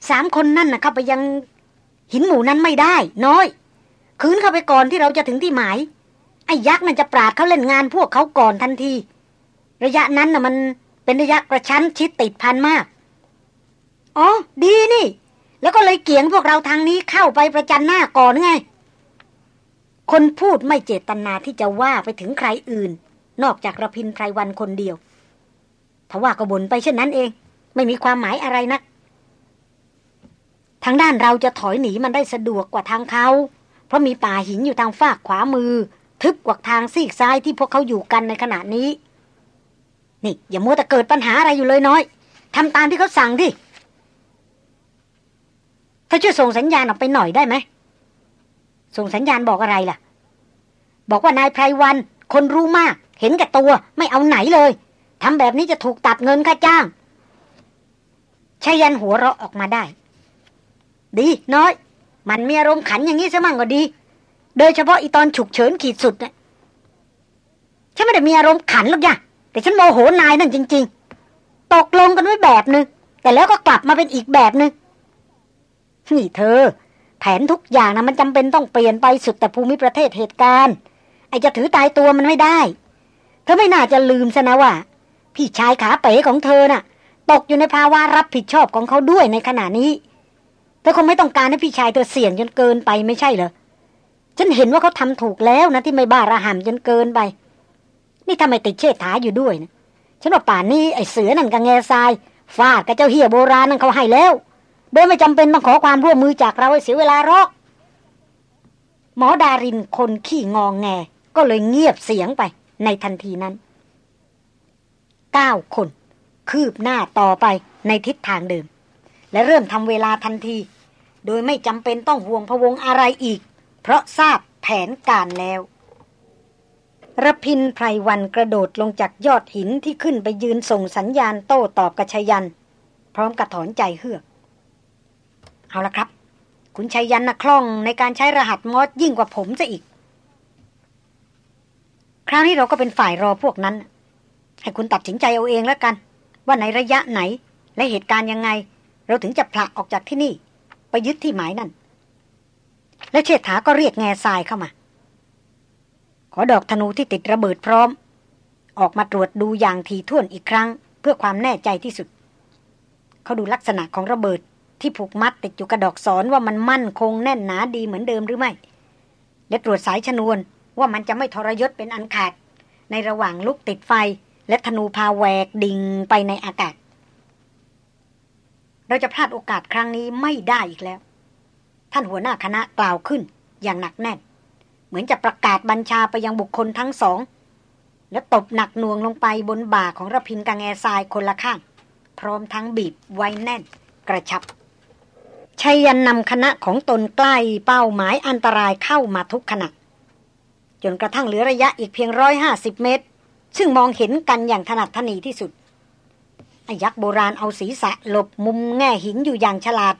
สามคนนั่นนะเข้าไปยังหินหมู่นั้นไม่ได้ น้อย คืนเข้าไปก่อนที่เราจะถึงที่หมาย ไอ้ยักษ์มันจะปราดเขาเล่นงานพวกเขาก่อนทันที ระยะนั้นน่ะมันเป็นระยะกระชั้นชิดติดพันมาก อ๋อ ดีนี่ แล้วก็เลยเกี่ยงพวกเราทางนี้เข้าไปประจันหน้าก่อนไง คนพูดไม่เจตนาที่จะว่าไปถึงใครอื่น นอกจากระพินไพรวันคนเดียวถ้าว่าก็บ่นไปเช่นนั้นเอง ไม่มีความหมายอะไรนัก ทางด้านเราจะถอยหนีมันได้สะดวกกว่าทางเขา เพราะมีป่าหินอยู่ทางฝากขวามือ ทึบกว่าทางซีกซ้ายที่พวกเขาอยู่กันในขณะนี้ นี่ อย่ามัวแต่เกิดปัญหาอะไรอยู่เลยน้อยทำตามที่เขาสั่งดิถ้าช่วยส่งสัญญาณออกไปหน่อยได้ไหม ส่งสัญญาณบอกอะไรล่ะ บอกว่านายไพรวัน คนรู้มาก เห็นกับตัวไม่เอาไหนเลยทำแบบนี้จะถูกตัดเงินค่าจ้างชายันหัวเราะออกมาได้ ดีน้อย มันมีอารมณ์ขันอย่างนี้ซะมั่งก็ดี โดยเฉพาะอีตอนฉุกเฉินขีดสุดนะฉันไม่ได้มีอารมณ์ขันหรอกย่ะแต่ฉันโมโหนายนั่นจริง ๆ ตกลงกันไว้แบบนึง แต่แล้วก็กลับมาเป็นอีกแบบนึง นี่เธอ แผนทุกอย่างนะมันจำเป็นต้องเปลี่ยนไปสุดแต่ภูมิประเทศเหตุการณ์ ไอจะถือตายตัวมันไม่ได้ เธอไม่น่าจะลืมซะนะว่า พี่ชายขาเป๋ของเธอน่ะ ตกอยู่ในภาวะรับผิดชอบของเขาด้วยในขณะนี้ เธอคงไม่ต้องการให้พี่ชายเธอเสี่ยงจนเกินไปไม่ใช่เหรอ ฉันเห็นว่าเขาทำถูกแล้วนะที่ไม่บ้าระห่ำจนเกินไป นี่ทำไมติดเชษฐาอยู่ด้วยนะฉันว่าป่านนี้ไอเสือนั่นกับแง่ทรายฟาดกับเจ้าเฮียโบราณนั่นเขาให้แล้ว โดยไม่จำเป็นต้องขอความร่วมมือจากเราให้เสียเวลารอกหมอดารินคนขี้งองแง ก็เลยเงียบเสียงไปในทันทีนั้นเก้าคน คืบหน้าต่อไปในทิศทางเดิม และเริ่มทำเวลาทันที โดยไม่จำเป็นต้องห่วงพวงอะไรอีก เพราะทราบแผนการแล้วระพินไพรวันกระโดดลงจากยอดหินที่ขึ้นไปยืนส่งสัญญาณโต้ตอบกับชยัน พร้อมกับถอนใจเฮือก เอาละครับ คุณชยันนะคล่องในการใช้รหัสมอสยิ่งกว่าผมซะอีก คราวนี้เราก็เป็นฝ่ายรอพวกนั้น ให้คุณตัดสินใจเอาเองแล้วกัน ว่าในระยะไหนและเหตุการณ์ยังไง เราถึงจะผลักออกจากที่นี่ ยึดที่หมายนั่น และเชษฐาก็เรียกแง่ทรายเข้ามา ขอดอกธนูที่ติดระเบิดพร้อม ออกมาตรวจดูอย่างทีท่วนอีกครั้ง เพื่อความแน่ใจที่สุด เขาดูลักษณะของระเบิดที่ผูกมัดติดอยู่กระดอกสอนว่ามันมั่นคงแน่นหนาดีเหมือนเดิมหรือไม่ และตรวจสายชนวนว่ามันจะไม่ทรยศเป็นอันขาด ในระหว่างลุกติดไฟ และธนูพาแวกดิ่งไปในอากาศ เราจะพลาดโอกาสครั้งนี้ไม่ได้อีกแล้ว ท่านหัวหน้าคณะกล่าวขึ้นอย่างหนักแน่น เหมือนจะประกาศบัญชาไปยังบุคคลทั้งสอง และตบหนักหน่วงลงไปบนบ่าของระพินกังแอทรายคนละข้าง พร้อมทั้งบีบไว้แน่น กระชับชัยยันนำคณะของตนใกล้เป้าหมายอันตรายเข้ามาทุกขณะ จนกระทั่งเหลือระยะอีกเพียงร้อยห้าสิบเมตร ซึ่งมองเห็นกันอย่างถนัดทนีที่สุด ไอยักษ์โบราณเอาศีรษะหลบมุมแง่หินอยู่อย่างฉลาด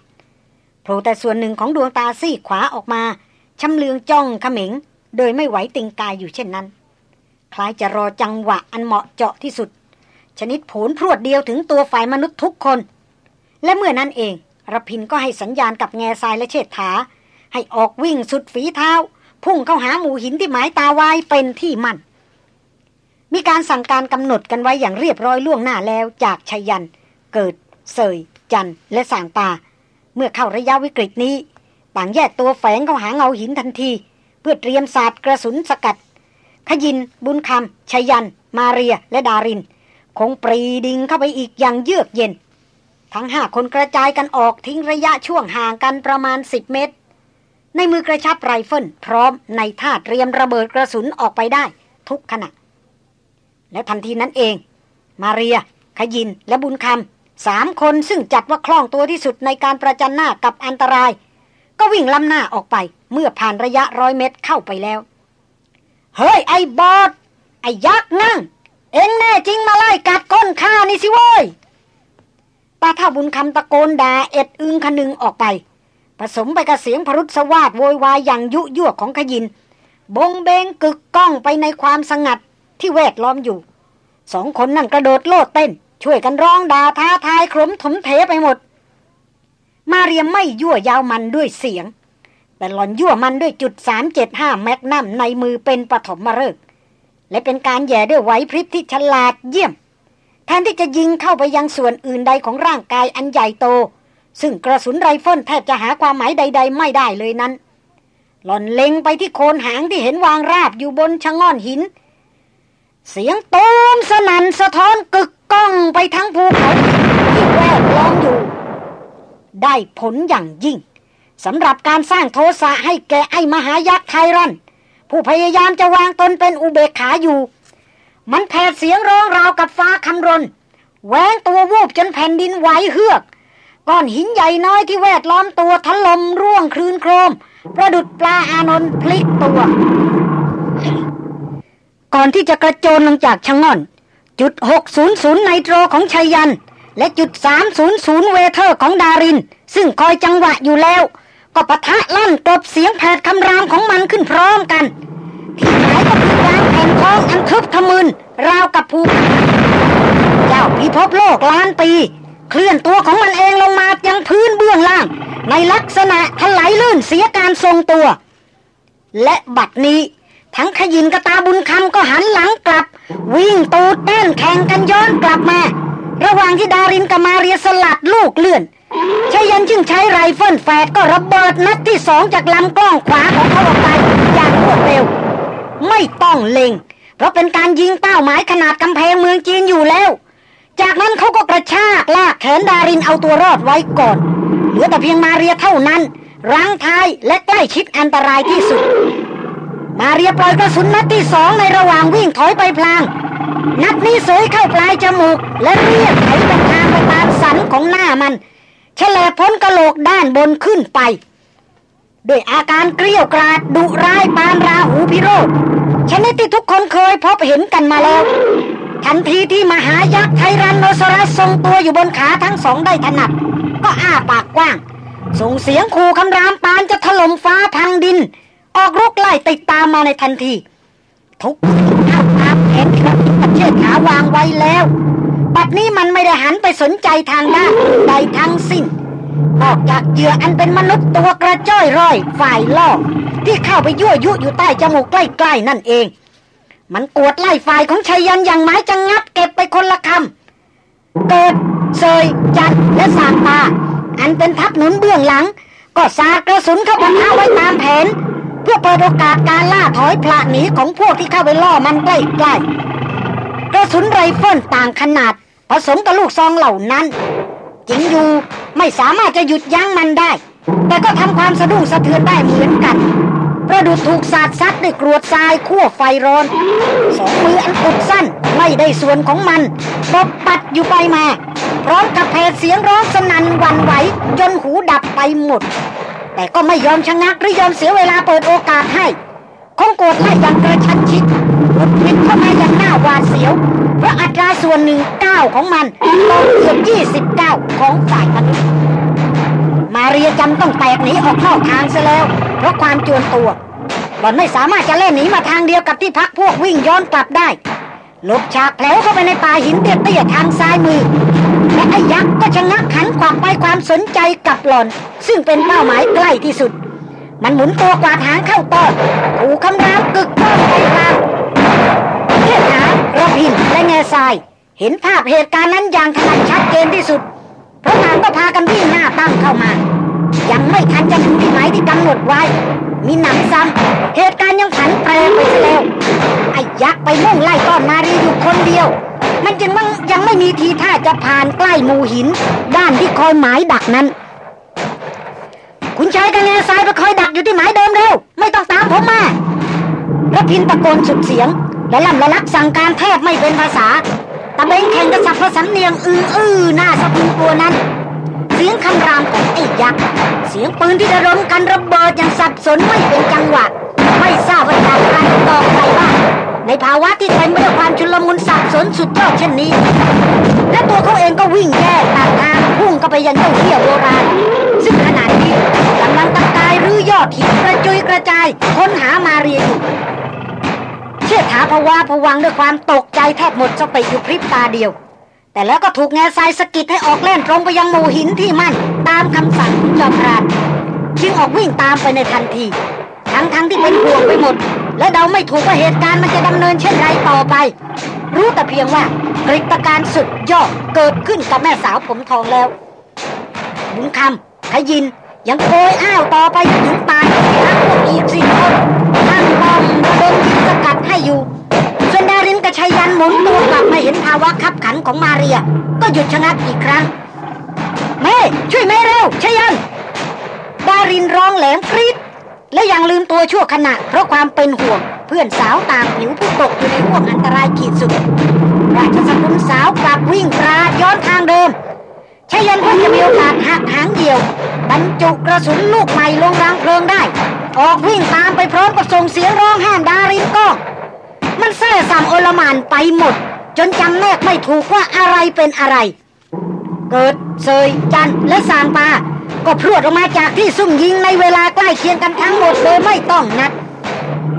โผล่แต่ส่วนหนึ่งของดวงตาซีกขวาออกมาชำเลืองจ้องขมิง โดยไม่ไหวติงกายอยู่เช่นนั้น คล้ายจะรอจังหวะอันเหมาะเจาะที่สุด ชนิดผลพรวดเดียวถึงตัวฝ่ายมนุษย์ทุกคน และเมื่อนั้นเองรพินก็ให้สัญญาณกับแง่ทรายและเชิดถาให้ออกวิ่งสุดฝีเท้า พุ่งเข้าหาหมู่หินที่หมายตาไว้เป็นที่มั่น มีการสั่งการกำหนดกันไว้อย่างเรียบร้อยล่วงหน้าแล้วจากชัยยัน เกิด เสย จันและสางตาเมื่อเข้าระยะวิกฤตนี้ ต่างแยกตัวแฝงเข้าหาเงาหินทันที เพื่อเตรียมศาสตร์กระสุนสกัด ขยิน บุญคำชัยยัน มาเรียและดาริน คงปรีดิงเข้าไปอีกอย่างเยือกเย็น ทั้งห้าคนกระจายกันออกทิ้งระยะช่วงห่างกันประมาณสิบเมตร ในมือกระชับไรเฟิลพร้อมในท่าเตรียมระเบิดกระสุนออกไปได้ ทุกขณะ และทันทีนั้นเอง มาเรีย ขยินและบุญคำสามคนซึ่งจัดว่าคล่องตัวที่สุดในการประจันหน้ากับอันตราย ก็วิ่งล้ำหน้าออกไป เมื่อผ่านระยะร้อยเมตรเข้าไปแล้ว เฮ้ย ไอ้บอดไอ้ยักษ์นั่ง เอ็งแน่จริงมาไล่กัดก้นข้านี่สิโว้ยตาเท่าบุญคำตะโกนด่าเอ็ดอึงคนึงออกไป ผสมไปกับเสียงพรุษสวาดโวยวายอย่างยุยั่วของขยินบงเบงกึกก้องไปในความสงัด ที่แวดล้อมอยู่ สองคนนั่นกระโดดโลดเต้น ช่วยกันร้องด่าท้าทายขมถมเทไปหมด มาเรียมไม่ยั่วยาวมันด้วยเสียง แต่หล่อนยั่วมันด้วยจุดสามเจ็ดห้าแมกนัมในมือเป็นปฐมมฤกษ์และเป็นการแย่ด้วยไหวพริบที่ฉลาดเยี่ยมแทนที่จะยิงเข้าไปยังส่วนอื่นใดของร่างกายอันใหญ่โต ซึ่งกระสุนไรเฟิลแทบจะหาความหมายใด ๆ ไม่ได้เลยนั้น หล่อนเล็งไปที่โคนหางที่เห็นวางราบอยู่บนชะง่อนหิน เสียงตูมสนั่นสะท้อนกึกก้องไปทั้งภูเขาที่แวดล้อมอยู่ ได้ผลอย่างยิ่งสำหรับการสร้างโทสะให้แก่ไอ้มหายักษ์ไทรันผู้พยายามจะวางตนเป็นอุเบกขาอยู่ มันแผดเสียงร้องราวกับฟ้าคำรนแหวงตัววูบจนแผ่นดินไหวเฮือกก้อนหินใหญ่น้อยที่แวดล้อมตัวถล่มร่วงคลืนโครม ประดุดปลาอานนท์พลิกตัว ก่อนที่จะกระโจนลงจากชะง่อน จุด 600 ไนโตรของชัยยัน และจุด 300 เวเทอร์ของดาริน ซึ่งคอยจังหวะอยู่แล้ว ก็ปะทะลั่นกลบเสียงแผดคำรามของมันขึ้นพร้อมกัน ที่หายก็คือกางแผ่นท้องอันทึบทะมึนราวกับภูเจ้าพิภพโลกล้านปี เคลื่อนตัวของมันเองลงมายังพื้นเบื้องล่าง ในลักษณะถลายลื่นเสียการทรงตัว และบัดนี้ ทั้งขยินกระตาบุญคำก็หันหลังกลับ วิ่งตูดเต้นแข่งกันย้อนกลับมา ระหว่างที่ดารินกับมาเรียสลัดลูกเลื่อนชายันจึงใช้ไรเฟิลแฝดก็ระเบิดนัดที่สองจากลำกล้องขวาของเขาออกไปอย่างรวดเร็ว ไม่ต้องเล็ง เพราะเป็นการยิงเป้าหมายขนาดกำแพงเมืองจีนอยู่แล้ว จากนั้นเขาก็กระชากลากแขนดารินเอาตัวรอดไว้ก่อน เหลือแต่เพียงมาเรียเท่านั้นรังท้ายและใกล้ชิดอันตรายที่สุด มาเรียปล่อยกระสุนนัดที่สองในระหว่างวิ่งถอยไปพลาง นัดนี้เสยเข้าปลายจมูก และเรียกไถเป็นทางไปตามสันของหน้ามันเฉลบพ้นกระโหลกด้านบนขึ้นไป ด้วยอาการเกลี้ยวกราดดุร้ายปานราหูพิโรธชนิดที่ทุกคนเคยพบเห็นกันมาแล้ว ทันทีที่มหายักษ์ไทรันโนซอรัสทรงตัวอยู่บนขาทั้งสองได้ถนัด ก็อ้าปากกว้าง ส่งเสียงขู่คำรามปานจะถล่มฟ้าพังดิน ออกรุกไล่ติดตามมาในทันที ทุกเข้าตามแผนครับประเทศขาวางไว้แล้วบัดนี้มันไม่ได้หันไปสนใจทางด้านใดทั้งสิ้นนอกจากเหยื่ออันเป็นมนุษย์ตัวกระจ้อยร่อยฝ่ายล่อที่เข้าไปยั่วยุอยู่ใต้จมูกใกล้ๆนั่นเอง มันกวดไล่ฝ่ายของชัยยันอย่างไม้จะงับเก็บไปคนละคำเกิดเซยจัดและสางตา อันเป็นทัพหนุนเบื้องหลัง ก็สากระสุนเข้าปะทะไว้ตามแผน เพื่อเปิดโอกาสการล่าถอยผละหนีของพวกที่เข้าไปล่อมันใกล้ๆกระสุนไรเฟิลต่างขนาด ผสมกับลูกซองเหล่านั้นจริงอยู่ไม่สามารถจะหยุดยั้งมันได้ แต่ก็ทำความสะดุ้งสะเทือนได้เหมือนกันประดุจถูกสาดซัดด้วยกรวดทรายคั่วไฟร้อน สองมืออันกุดสั้นไม่ได้ส่วนของมันตบปัดอยู่ไปมา พร้อมกับแผดเสียงร้องสนั่นหวั่นไหว จนหูดับไปหมด แต่ก็ไม่ยอมชะงักหรือยอมเสียเวลาเปิดโอกาสให้คงโกรธไล่อย่างกระชั้นชิดหุดหิดเข้ามาอย่างหน้าหวาดเสียว เพราะอัตราส่วนหนึ่งเก้าของมันต่อเกือบยี่สิบเก้าของฝ่ายมนุษย์มาเรียจำต้องแตกหนีออกนอกทางซะแล้ว เพราะความจวนตัวหล่อนไม่สามารถจะเล่นหนีมาทางเดียวกับที่พักพวกวิ่งย้อนกลับได้ ลบฉากแผลวเข้าไปในป่าหินเตี้ยๆทางซ้ายมือ และไอ้ยักษ์ก็ชะงักขันขวักไปความสนใจกับหล่อน ซึ่งเป็นเป้าหมายใกล้ที่สุด มันหมุนตัวกวาดหางเข้าต้อนถูกคำรามกึกก้องไปทางเทพหาระพินและแง่ทราย เห็นภาพเหตุการณ์นั้นอย่างถนัดชัดเจนที่สุดเพราะต่างก็พากันวิ่งหน้าตั้งเข้ามา ยังไม่ทันจะถึงที่หมายที่กำหนดไว้ มีหนังซ้ำเหตุการณ์ยังผันแปรไปแล้วไอ้ยักษ์ไปมุ่งไล่ต้อนมารีอยู่คนเดียว มันจึง ม่มีทีท่าจะผ่านใกล้หมู่หิน ด้านที่คอยหมายดักนั้น คุณชายกับแง่ทรายไปคอยดักอยู่ที่หมายเดิมเร็ว ไม่ต้องตามผมมาระพินตะโกนสุดเสียง และล่ำละลักสั่งการแทบไม่เป็นภาษาตะเบงแข่งกระสับกระสันเนียงอืออื้อหน้าสะพรึงกลัวนั้น เสียงคำรามของไอ้ยักษ์เสียงปืนที่ระดมกันระเบิดอย่างสับสนไม่เป็นจังหวะ ไม่ทราบว่าจากการต่อใครบ้าง ในภาวะที่เต็มไปด้วยความชุลมุนสับสนสุดยอดเช่นนี้ และตัวเขาเองก็วิ่งแยกต่างทางพุ่งเข้าไปยังเจ้าเที่ยวโบราณ ซึ่งขณะนี้กำลังตะกายรื้อยอดหินกระจุยกระจายค้นหามาเรียอยู่เชื่อถาภาวะผวังด้วยความตกใจแทบหมดสติอยู่พริบตาเดียว แต่แล้วก็ถูกแง่ทรายสกิดให้ออกเล่นตรงไปยังหมู่หินที่มั่น ตามคำสั่งของจอมรานจึงออกวิ่งตามไปในทันที ทั้งทั้งที่เป็นห่วงไปหมด และเดาไม่ถูกว่าเหตุการณ์มันจะดำเนินเช่นไรต่อไป รู้แต่เพียงว่ากฤตการสุดยอดเกิดขึ้นกับแม่สาวผมทองแล้วบุญคำขยินยังโกยอ้าวต่อไปถึงปลายหาพวกอีกสี่คนตั้งบอมระดมยิงสกัดให้อยู่ส่วนดารินกับชัยยันหมุนตัวกลับมาเห็นภาวะขับขันของมาเรีย ก็หยุดชะงักอีกครั้งแม่ช่วยแม่เร็วชัยยันดารินร้องแหลมกรีด และยังลืมตัวชั่วขณะ เพราะความเป็นห่วง เพื่อนสาวต่างผิวผู้ตกอยู่ในห่วงอันตรายขีดสุด ราชสกุลสาวกลับวิ่งปราดย้อนทางเดิมชายันเพิ่งจะมีโอกาสหักหางเดียว บรรจุกระสุนลูกใหม่ลงรางเพลิงได้ ออกวิ่งตามไปพร้อมกับส่งเสียงร้องห้ามดารินก็มันแซ่สามโอลมานไปหมด จนจำแนกไม่ถูกว่าอะไรเป็นอะไร เกิดเซยจันและสางปา ก็พรวดออกมาจากที่ซุ่มยิงในเวลาใกล้เคียงกันทั้งหมดโดยไม่ต้องนัด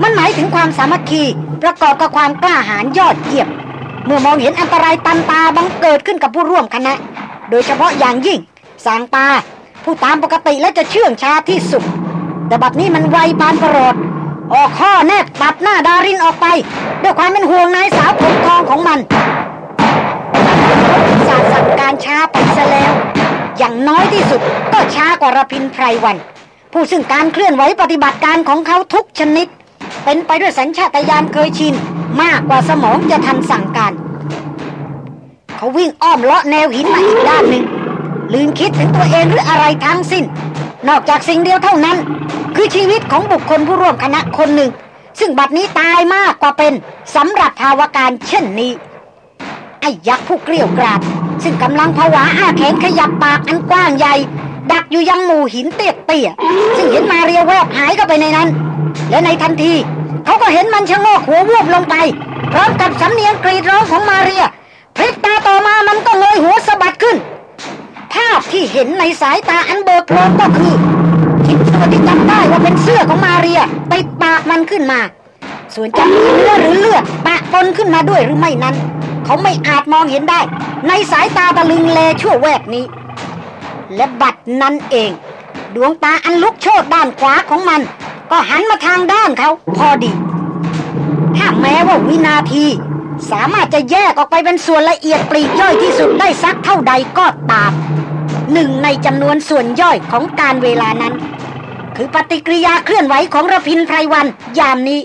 มันหมายถึงความสามัคคีประกอบกับความกล้าหาญยอดเยี่ยม เมื่อมองเห็นอันตรายตันตาบังเกิดขึ้นกับผู้ร่วมคณะ โดยเฉพาะอย่างยิ่งสางปาผู้ตามปกติและจะเชื่องช้าที่สุด แต่บัดนี้มันไวปานประโรดออกข้อแนบตัดหน้าดารินออกไป ด้วยความเป็นห่วงนายสาวผมทองของมันศาสตร์สั่งการช้าไปซะแล้ว อย่างน้อยที่สุด ก็ช้ากว่าระพินไพรวัน ผู้ซึ่งการเคลื่อนไหวปฏิบัติการของเขาทุกชนิด เป็นไปด้วยสัญชาตญาณเคยชิน มากกว่าสมองจะทันสั่งการ เขาวิ่งอ้อมเลาะแนวหินมาอีกด้านหนึ่งลืมคิดถึงตัวเองหรืออะไรทั้งสิ้น นอกจากสิ่งเดียวเท่านั้น คือชีวิตของบุคคลผู้ร่วมคณะคนหนึ่ง ซึ่งบัดนี้ตายมากกว่าเป็นสำหรับภาวการเช่นนี้ ไอ้ยักษ์ผู้เกลียวกราด ซึ่งกำลังผวาอ้าแขนขยับปากอันกว้างใหญ่ ดักอยู่ยังหมู่หินเตี้ยเตี้ยซึ่งเห็นมาเรียวแวบหายเข้าไปในนั้น และในทันที เขาก็เห็นมันชะโงกหัววูบลงไป พร้อมกับสำเนียงกรีดร้องของมาเรียพริบตาต่อมามันก็เงยหัวสะบัดขึ้น ภาพที่เห็นในสายตาอันเบิกโพลงก็คือชิ้นส่วนที่จำได้ว่าเป็นเสื้อของมาเรียติดปากมันขึ้นมา ส่วนจะมีเนื้อหรือเลือดปะปนขึ้นมาด้วยหรือไม่นั้น เขาไม่อาจมองเห็นได้ ในสายตาตะลึงเลชั่วแวบนี้ และบัดนั้นเอง ดวงตาอันลุกโชดด้านขวาของมัน ก็หันมาทางด้านเขาพอดี ถ้าแม้ว่าวินาที สามารถจะแยกออกไปเป็นส่วนละเอียดปลีกย่อยที่สุดได้สักเท่าใดก็ตามหนึ่งในจำนวนส่วนย่อยของการเวลานั้น คือปฏิกิริยาเคลื่อนไหวของระพินไพรวันยามนี้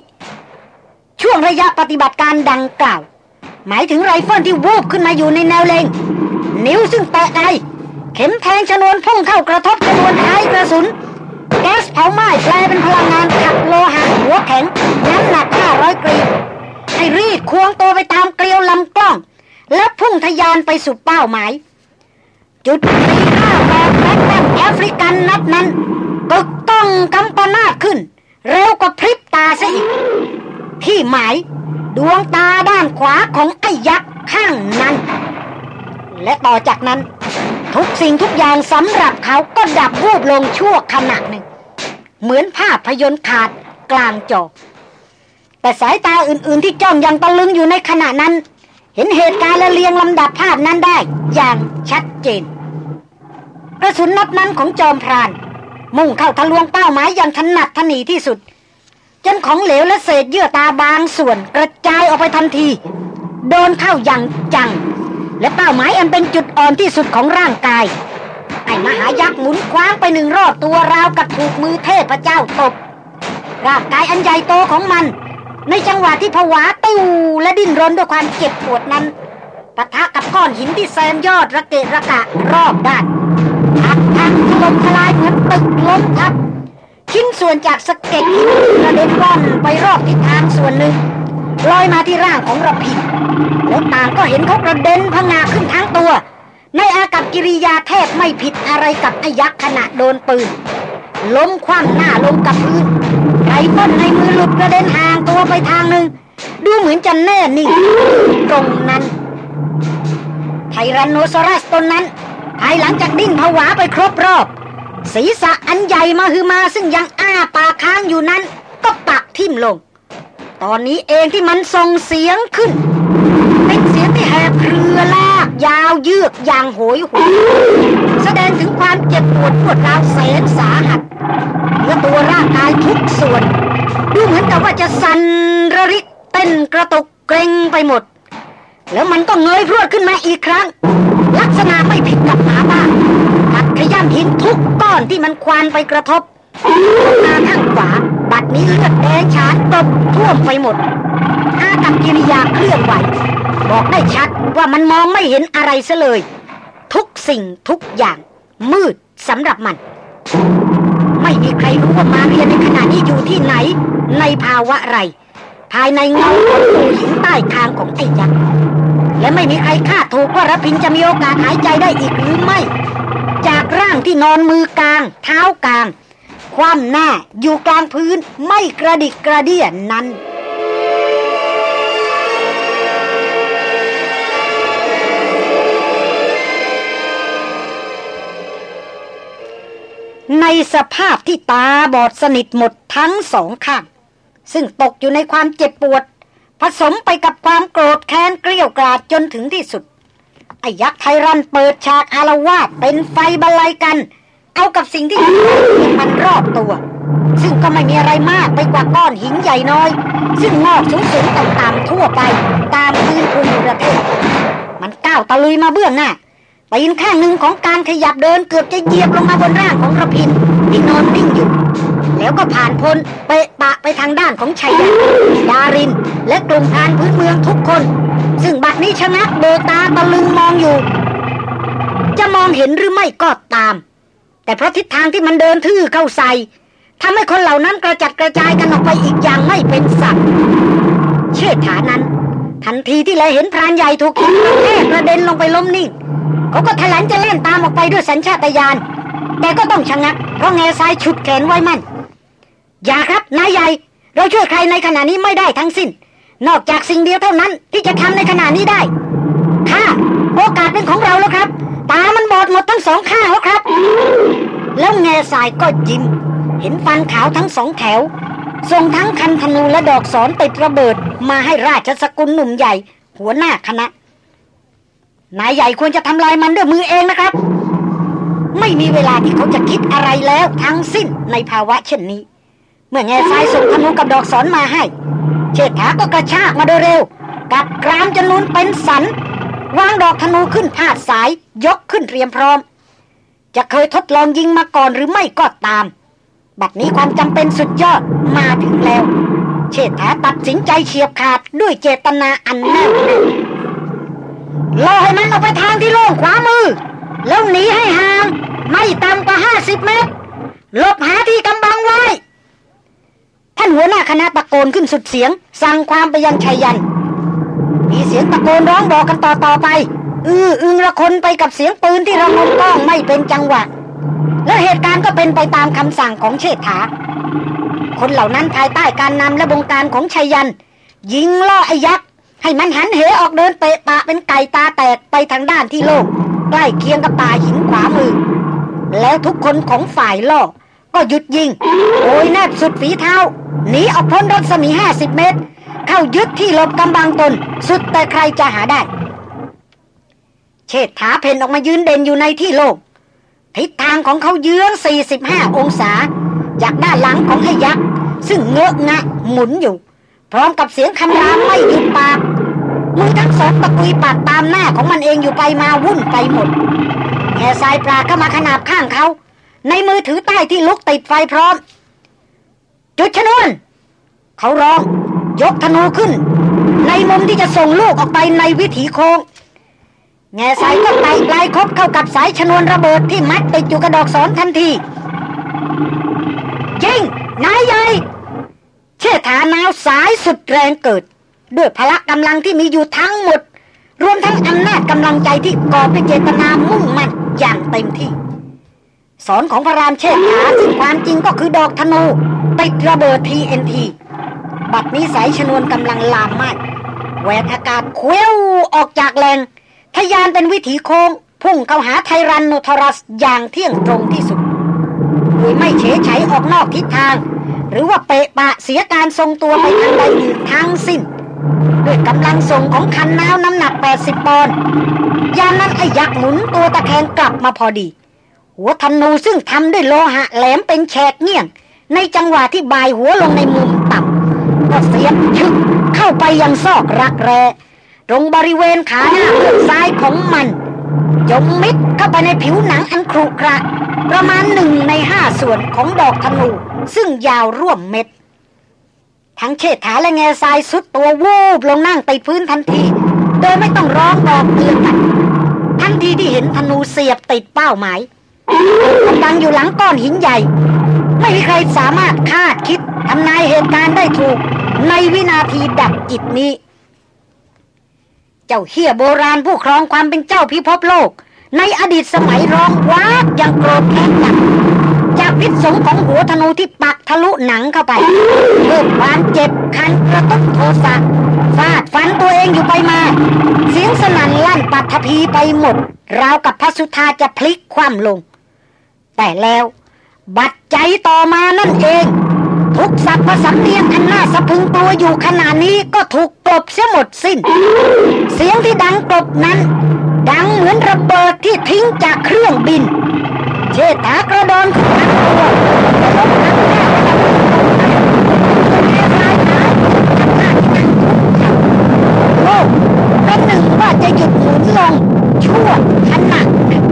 ช่วงระยะปฏิบัติการดังกล่าว หมายถึงไรเฟิลที่วูบขึ้นมาอยู่ในแนวเลง นิ้วซึ่งแตะไอเข็มแทงชนวนพุ่งเข้ากระทบชนวนท้ายกระสุน แก๊สเผาไหม้แปลเป็นพลังงานขับโลหะหัวแข็งน้ำหนัก 500กรีให้รีดควงตัวไปตามเกลียวลำกล้อง และพุ่งทะยานไปสู่เป้าหมาย จุดที่ห้าแมกแมกนัมแอฟริกันนัดนั้นกึกต้องกำปนาดขึ้น เร็วกว่าพริบตาซะอีกที่หมาย ดวงตาด้านขวาของไอ้ยักษ์ข้างนั้น และต่อจากนั้น ทุกสิ่งทุกอย่างสำหรับเขาก็ดับวูบลงชั่วขณะหนึ่ง เหมือนภาพยนตร์ขาดกลางจอแต่สายตาอื่นๆที่จ้องยังตะลึงอยู่ในขณะนั้น เห็นเหตุการณ์และเรียงลำดับภาพนั้นได้อย่างชัดเจน กระสุนนัดนั้นของจอมพราน มุ่งเข้าทะลวงเป้าหมายอย่างถนัดถนีที่สุด จนของเหลวและเศษเยื่อตาบางส่วนกระจายออกไปทันที โดนเข้าอย่างจัง และเป้าหมายอันเป็นจุดอ่อนที่สุดของร่างกาย ไอ้มหายักษ์หมุนคว้างไปหนึ่งรอบตัวราวกับถูกมือเทพเจ้าตบ ร่างกายอันใหญ่โตของมัน ในจังหวะที่ผวาติ้และดิ้นรนด้วยความเจ็บปวดนั้นปะทะกับก้อนหินที่แซมยอดระเกะระกะรอบด้านทักทักถล่มทลายเหมือนตึกล้มทับ ชิ้นส่วนจากสะเก็ดหินกระเด็นว่อนไปรอบทิศทางส่วนหนึ่งลอยมาที่ร่างของระพินแล้วต่างก็เห็นเขากระเด็นพงาขึ้นทั้งตัว ในอากับกิริยาแทบไม่ผิดอะไรกับไอ้ยักษ์ขณะโดนปืน ล้มคว่ำหน้าลงกับพื้นไรเฟิลในมือหลุดกระเด็นห่างตัวไปทางหนึ่งดูเหมือนจะแน่นิ่งตรงนั้นไทรันโนซอรัสตนนั้นภายหลังจากดิ้นผวาไปครบรอบ ศีรษะอันใหญ่มาคือมาซึ่งยังอ้าปากค้างอยู่นั้น ก็ปักทิ่มลง ตอนนี้เองที่มันส่งเสียงขึ้น เป็นเสียงที่แหบเครือลาก ยาวยืดอย่างโหยหวนแสดงถึงความเจ็บปวดปวดร้าวแสนสาหัสเนื้อตัวร่างกายทุกส่วน ดูเหมือนกับว่าจะสั่นระริกเต้นกระตุกเกรงไปหมด แล้วมันก็เงยพรวดขึ้นมาอีกครั้ง ลักษณะไม่ผิดกับหมาบ้ากัดขย้ำหินทุก อนอนที่มันควานไปกระทบตาข้างขวาบัดนี้เลือดแดงฉานตบท่วมไปหมดอากับกิริยาเคลื่อนไหว บอกได้ชัดว่ามันมองไม่เห็นอะไรซะเลย ทุกสิ่งทุกอย่าง มืดสำหรับมัน ไม่มีใครรู้ว่ามาเรียนในขณะนี้อยู่ที่ไหน ในภาวะไร ภายในเงาของผู้หินใต้คางของไอ้ยักษ์และไม่มีใครคาดถูกว่ารพินจะมีโอกาสหายใจได้อีกหรือไม่ จากร่างที่นอนมือกลาง เท้ากลาง คว่ำหน้าอยู่กลางพื้นไม่กระดิกกระเดี่ยนั้นในสภาพที่ตาบอดสนิทหมดทั้งสองข้าง ซึ่งตกอยู่ในความเจ็บปวด ผสมไปกับความโกรธแค้นเกลียวกราดจนถึงที่สุด ไอ้ยักษ์ไทรันเปิดฉากอารวาสเป็นไฟบรรลัยกัน เอากับสิ่งที่มันรอบตัว ซึ่งก็ไม่มีอะไรมากไปกว่าก้อนหินใหญ่น้อย ซึ่งงอกสูงสูงต่ำๆทั่วไป ตามพื้นภูมิประเทศ มันก้าวตะลุยมาเบื้องหน้าตีนข้างหนึ่งของการขยับเดินเกือบจะเหยียบลงมาบนร่างของระพินที่นอนนิ่งอยู่ แล้วก็ผ่านพ้นเปปะไปทางด้านของชัยยาดาริน และกลุ่มพานพื้นเมืองทุกคน ซึ่งบัดนี้ชนะงักเบตาตะลึงมองอยู่ จะมองเห็นหรือไม่ก็ตาม แต่เพราะทิศทางที่มันเดินทื่อเข้าใส่ทำให้คนเหล่านั้นกระจัดกระจายกันออกไปอีกอย่างไม่เป็นสัตว์เชื่อฐานั้น ทันทีที่แลเห็นพรานใหญ่ถูกหินกระแทกกระเด็นลงไปล้มนิ่งเขาก็ทะลันจะเล่นตามออกไปด้วยสัญชาตญาณแต่ก็ต้องชะงักเพราะแง่ซ้ายฉุดแขนไว้มั่น อย่าครับนายใหญ่ เราช่วยใครในขณะนี้ไม่ได้ทั้งสิ้น นอกจากสิ่งเดียวเท่านั้นที่จะทำในขณะนี้ได้ค่ะโอกาสเป็นของเราแล้วครับ ตามันบอดหมดทั้งสองข้างแล้วครับ แล้วแง่สายก็ยิ้ม เห็นฟันขาวทั้งสองแถวส่งทั้งคันธนูและดอกสอนติดระเบิด มาให้ราชสกุลหนุ่มใหญ่ หัวหน้าคณะ นายใหญ่ควรจะทำลายมันด้วยมือเองนะครับ ไม่มีเวลาที่เขาจะคิดอะไรแล้วทั้งสิ้นในภาวะเช่นนี้ เมื่อแง่ทรายส่งธนูกับดอกสอนมาให้ เชษฐาก็กระชากมาโดยเร็ว กับกรามจนุนเป็นสัน วางดอกธนูขึ้นพาดสายยกขึ้นเตรียมพร้อม จะเคยทดลองยิงมาก่อนหรือไม่ก็ตาม บัดนี้ความจำเป็นสุดยอดมาถึงแล้ว เชษฐาตัดสินใจเฉียบขาดด้วยเจตนาอันแน่วแน่ล่อให้มันออกไปทางที่โล่งขวามือ แล้วหนีให้ห่าง ไม่ต่ำกว่าห้าสิบเมตรหลบหาที่กำบังไว้ ท่านหัวหน้าคณะตะโกนขึ้นสุดเสียง สั่งความไปยังชัยยัน มีเสียงตะโกนร้องบอกกันต่อต่อไป อืออึงระคนไปกับเสียงปืนที่ระงมก้องไม่เป็นจังหวะ และเหตุการณ์ก็เป็นไปตามคำสั่งของเชษฐา คนเหล่านั้นภายใต้การนำและบงการของชัยยัน ยิงล่อไอ้ยักษ์ให้มันหันเหออกเดินเตะปะเป็นไก่ตาแตกไปทางด้านที่โล่งใกล้เคียงกับตาหินขวามือ แล้วทุกคนของฝ่ายล่อ ก็หยุดยิงโอยแนบสุดฝีเท้าหนีออกพ้นรัศมีห้าสิบเมตร เข้ายึดที่หลบกำบังตน สุดแต่ใครจะหาได้ เชษฐาเพนออกมายืนเด่นอยู่ในที่โล่งทิศทางของเขาเยื้อง 45 องศา จากด้านหลังของไอ้ยักษ์ซึ่งเงอะงะหมุนอยู่ พร้อมกับเสียงคำรามไม่หยุดปากมือทั้งสองตะกุยปัดตามหน้าของมันเองอยู่ไปมาวุ่นไปหมดแง่สายปลาก็มาขนาบข้างเขา ในมือถือใต้ที่ลุกติดไฟพร้อม จุดชนวน เขาร้อง ยกธนูขึ้น ในมุมที่จะส่งลูกออกไปในวิถีโค้งแง่สายก็ไต่ปลายคบเข้ากับสายชนวนระเบิดที่มัดติดอยู่กระดอกสอนทันทียิงนายใหญ่เชษฐานาวสายสุดแรงเกิด ด้วยพละกำลังที่มีอยู่ทั้งหมด รวมทั้งอำนาจกำลังใจที่ก่อด้วยเจตนามุ่งมั่นอย่างเต็มที่ สอนของพระรามเชษฐาซึ่งความจริงก็คือดอกธนูติดระเบิดทีเอ็นทีบัดนี้สายชนวนกำลังลามไหม้แหวกอากาศเคว้วออกจากแหลงทยานเป็นวิถีโค้ง พุ่งเข้าหาไทรันโนทรัสอย่างเที่ยงตรงที่สุดโดยไม่เฉยฉออกนอกทิศทาง หรือว่าเปะปะเสียการทรงตัวไปทางใดอื่นทั้งสิ้นด้วยกำลังส่งของคันน้ำน้ำหนัก 80 ปอนด์ยานนั้นไอ้ยักษ์หมุนตัวตะแคงกลับมาพอดี หัวธนูซึ่งทำด้วยโลหะแหลมเป็นแฉกเงี่ยง ในจังหวะที่บายหัวลงในมุมต่ำก็เสียบชึกเข้าไปยังซอกรักแร้ตรงบริเวณขาหน้าเบื้อซ้ายของมันจมมิดเข้าไปในผิวหนังอันครุขระ ประมาณหนึ่งในห้าส่วนของดอกธนู ซึ่งยาวร่วมเม็ด ทั้งเชษฐาและแง่ทรายสุดตัววูบลงนั่งติดพื้นทันที โดยไม่ต้องร้องบอกเตือนกัน ทันทีที่เห็นธนูเสียบติดเป้าหมาย กำลังอยู่หลังก้อนหินใหญ่ ไม่มีใครสามารถคาดคิดทำนายเหตุการณ์ได้ถูก ในวินาทีดับจิตนี้ เจ้าเฮียโบราณผู้ครองความเป็นเจ้าพิภพโลก ในอดีตสมัยร้องว้ายังโกรธแค้นหนักจากพิษสงของหัวธนูที่ปักทะลุหนังเข้าไปเพิ่มความเจ็บคันกระตุกโทสะฟาดฟันตัวเองอยู่ไปมา เสียงสนั่นลั่นปัทภีไปหมด ราวกับพระสุธาจะพลิกคว่ำลง แต่แล้ว บัดใจต่อมานั่นเอง ทุกสัพพสัมเนียงอันน่าสะพึงตัวอยู่ขณะนี้ก็ถูกกลบเสียหมดสิ้น เสียงที่ดังกลบนั้น ดังเหมือนระเบิดที่ทิ้งจากเครื่องบิน เชษฐากระโดนขึ้นตัวโลกเป็นหนึ่งว่าจะหยุดหมุนลงชั่วขณะหนึ่ง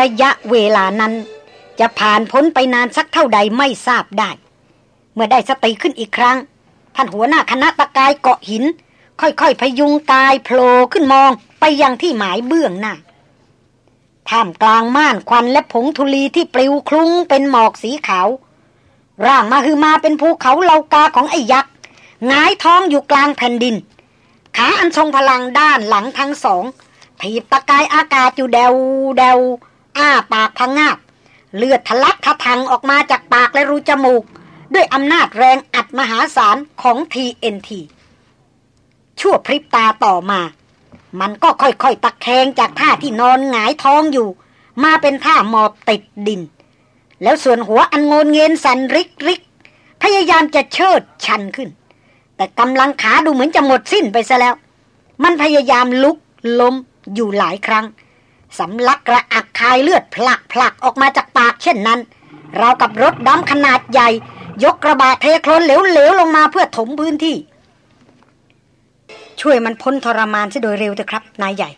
ระยะเวลานั้น จะผ่านพ้นไปนานสักเท่าใดไม่ทราบได้ เมื่อได้สติขึ้นอีกครั้ง ท่านหัวหน้าคณะตะกายเกาะหิน ค่อยๆพยุงกายโผล่ขึ้นมองไปยังที่หมายเบื้องหน้าท่ามกลางม่านควันและผงธุลีที่ปลิวคลุ้งเป็นหมอกสีขาว ร่างมาคือมาเป็นภูเขาเหลากาของไอ้ยักษ์งายท้องอยู่กลางแผ่นดิน ขาอันทรงพลังด้านหลังทั้งสอง ถีบตะกายอากาศอยู่เดวเดวอ้าปากพังงาบ เลือดทะลักทะทังออกมาจากปากและรูจมูก ด้วยอำนาจแรงอัดมหาศาลของ TNT ชั่วพริบตาต่อมา มันก็ค่อยๆตะแคงจากท่าที่นอนหงายท้องอยู่ มาเป็นท่าหมอบติดดิน แล้วส่วนหัวอันโงนเงินสันริกริกพยายามจะเชิดชันขึ้น แต่กำลังขาดูเหมือนจะหมดสิ้นไปซะแล้ว มันพยายามลุกล้ม อยู่หลายครั้งสำลักกระอักคายเลือดผลักผลักออกมาจากปากเช่นนั้น เรากับรถดำขนาดใหญ่ ยกกระบะเทโคลนเหลวๆลงมาเพื่อถมพื้นที่ ช่วยมันพ้นทรมานซะโดยเร็วเถอะครับ นายใหญ่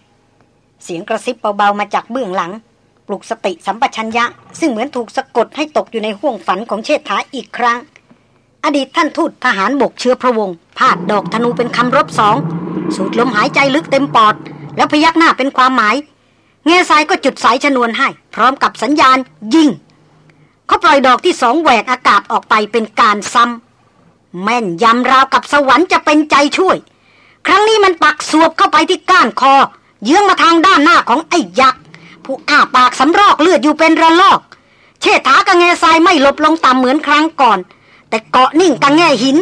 เสียงกระซิบเบาๆมาจากเบื้องหลัง ปลุกสติสัมปชัญญะ ซึ่งเหมือนถูกสะกดให้ตกอยู่ในห่วงฝันของเชษฐาอีกครั้ง อดีตท่านทูตทหารบกเชื้อพระวงศ์พาดดอกธนูเป็นคำรบสองสูดลมหายใจลึกเต็มปอด แล้วพยักหน้าเป็นความหมาย เงยสายก็จุดสายชนวนให้ พร้อมกับสัญญาณยิงเขาปล่อยดอกที่สองแหวกอากาศออกไปเป็นการซ้ำแม่นยำราวกับสวรรค์จะเป็นใจช่วย ครั้งนี้มันปักสวบเข้าไปที่ก้านคอ เยื้องมาทางด้านหน้าของไอ้ยักษ์ผู้อ้าปากสำรอกเลือดอยู่เป็นระลอก เชษฐากับเงยสายไม่หลบลงต่ำเหมือนครั้งก่อน แต่เกาะนิ่งกับแง่หิน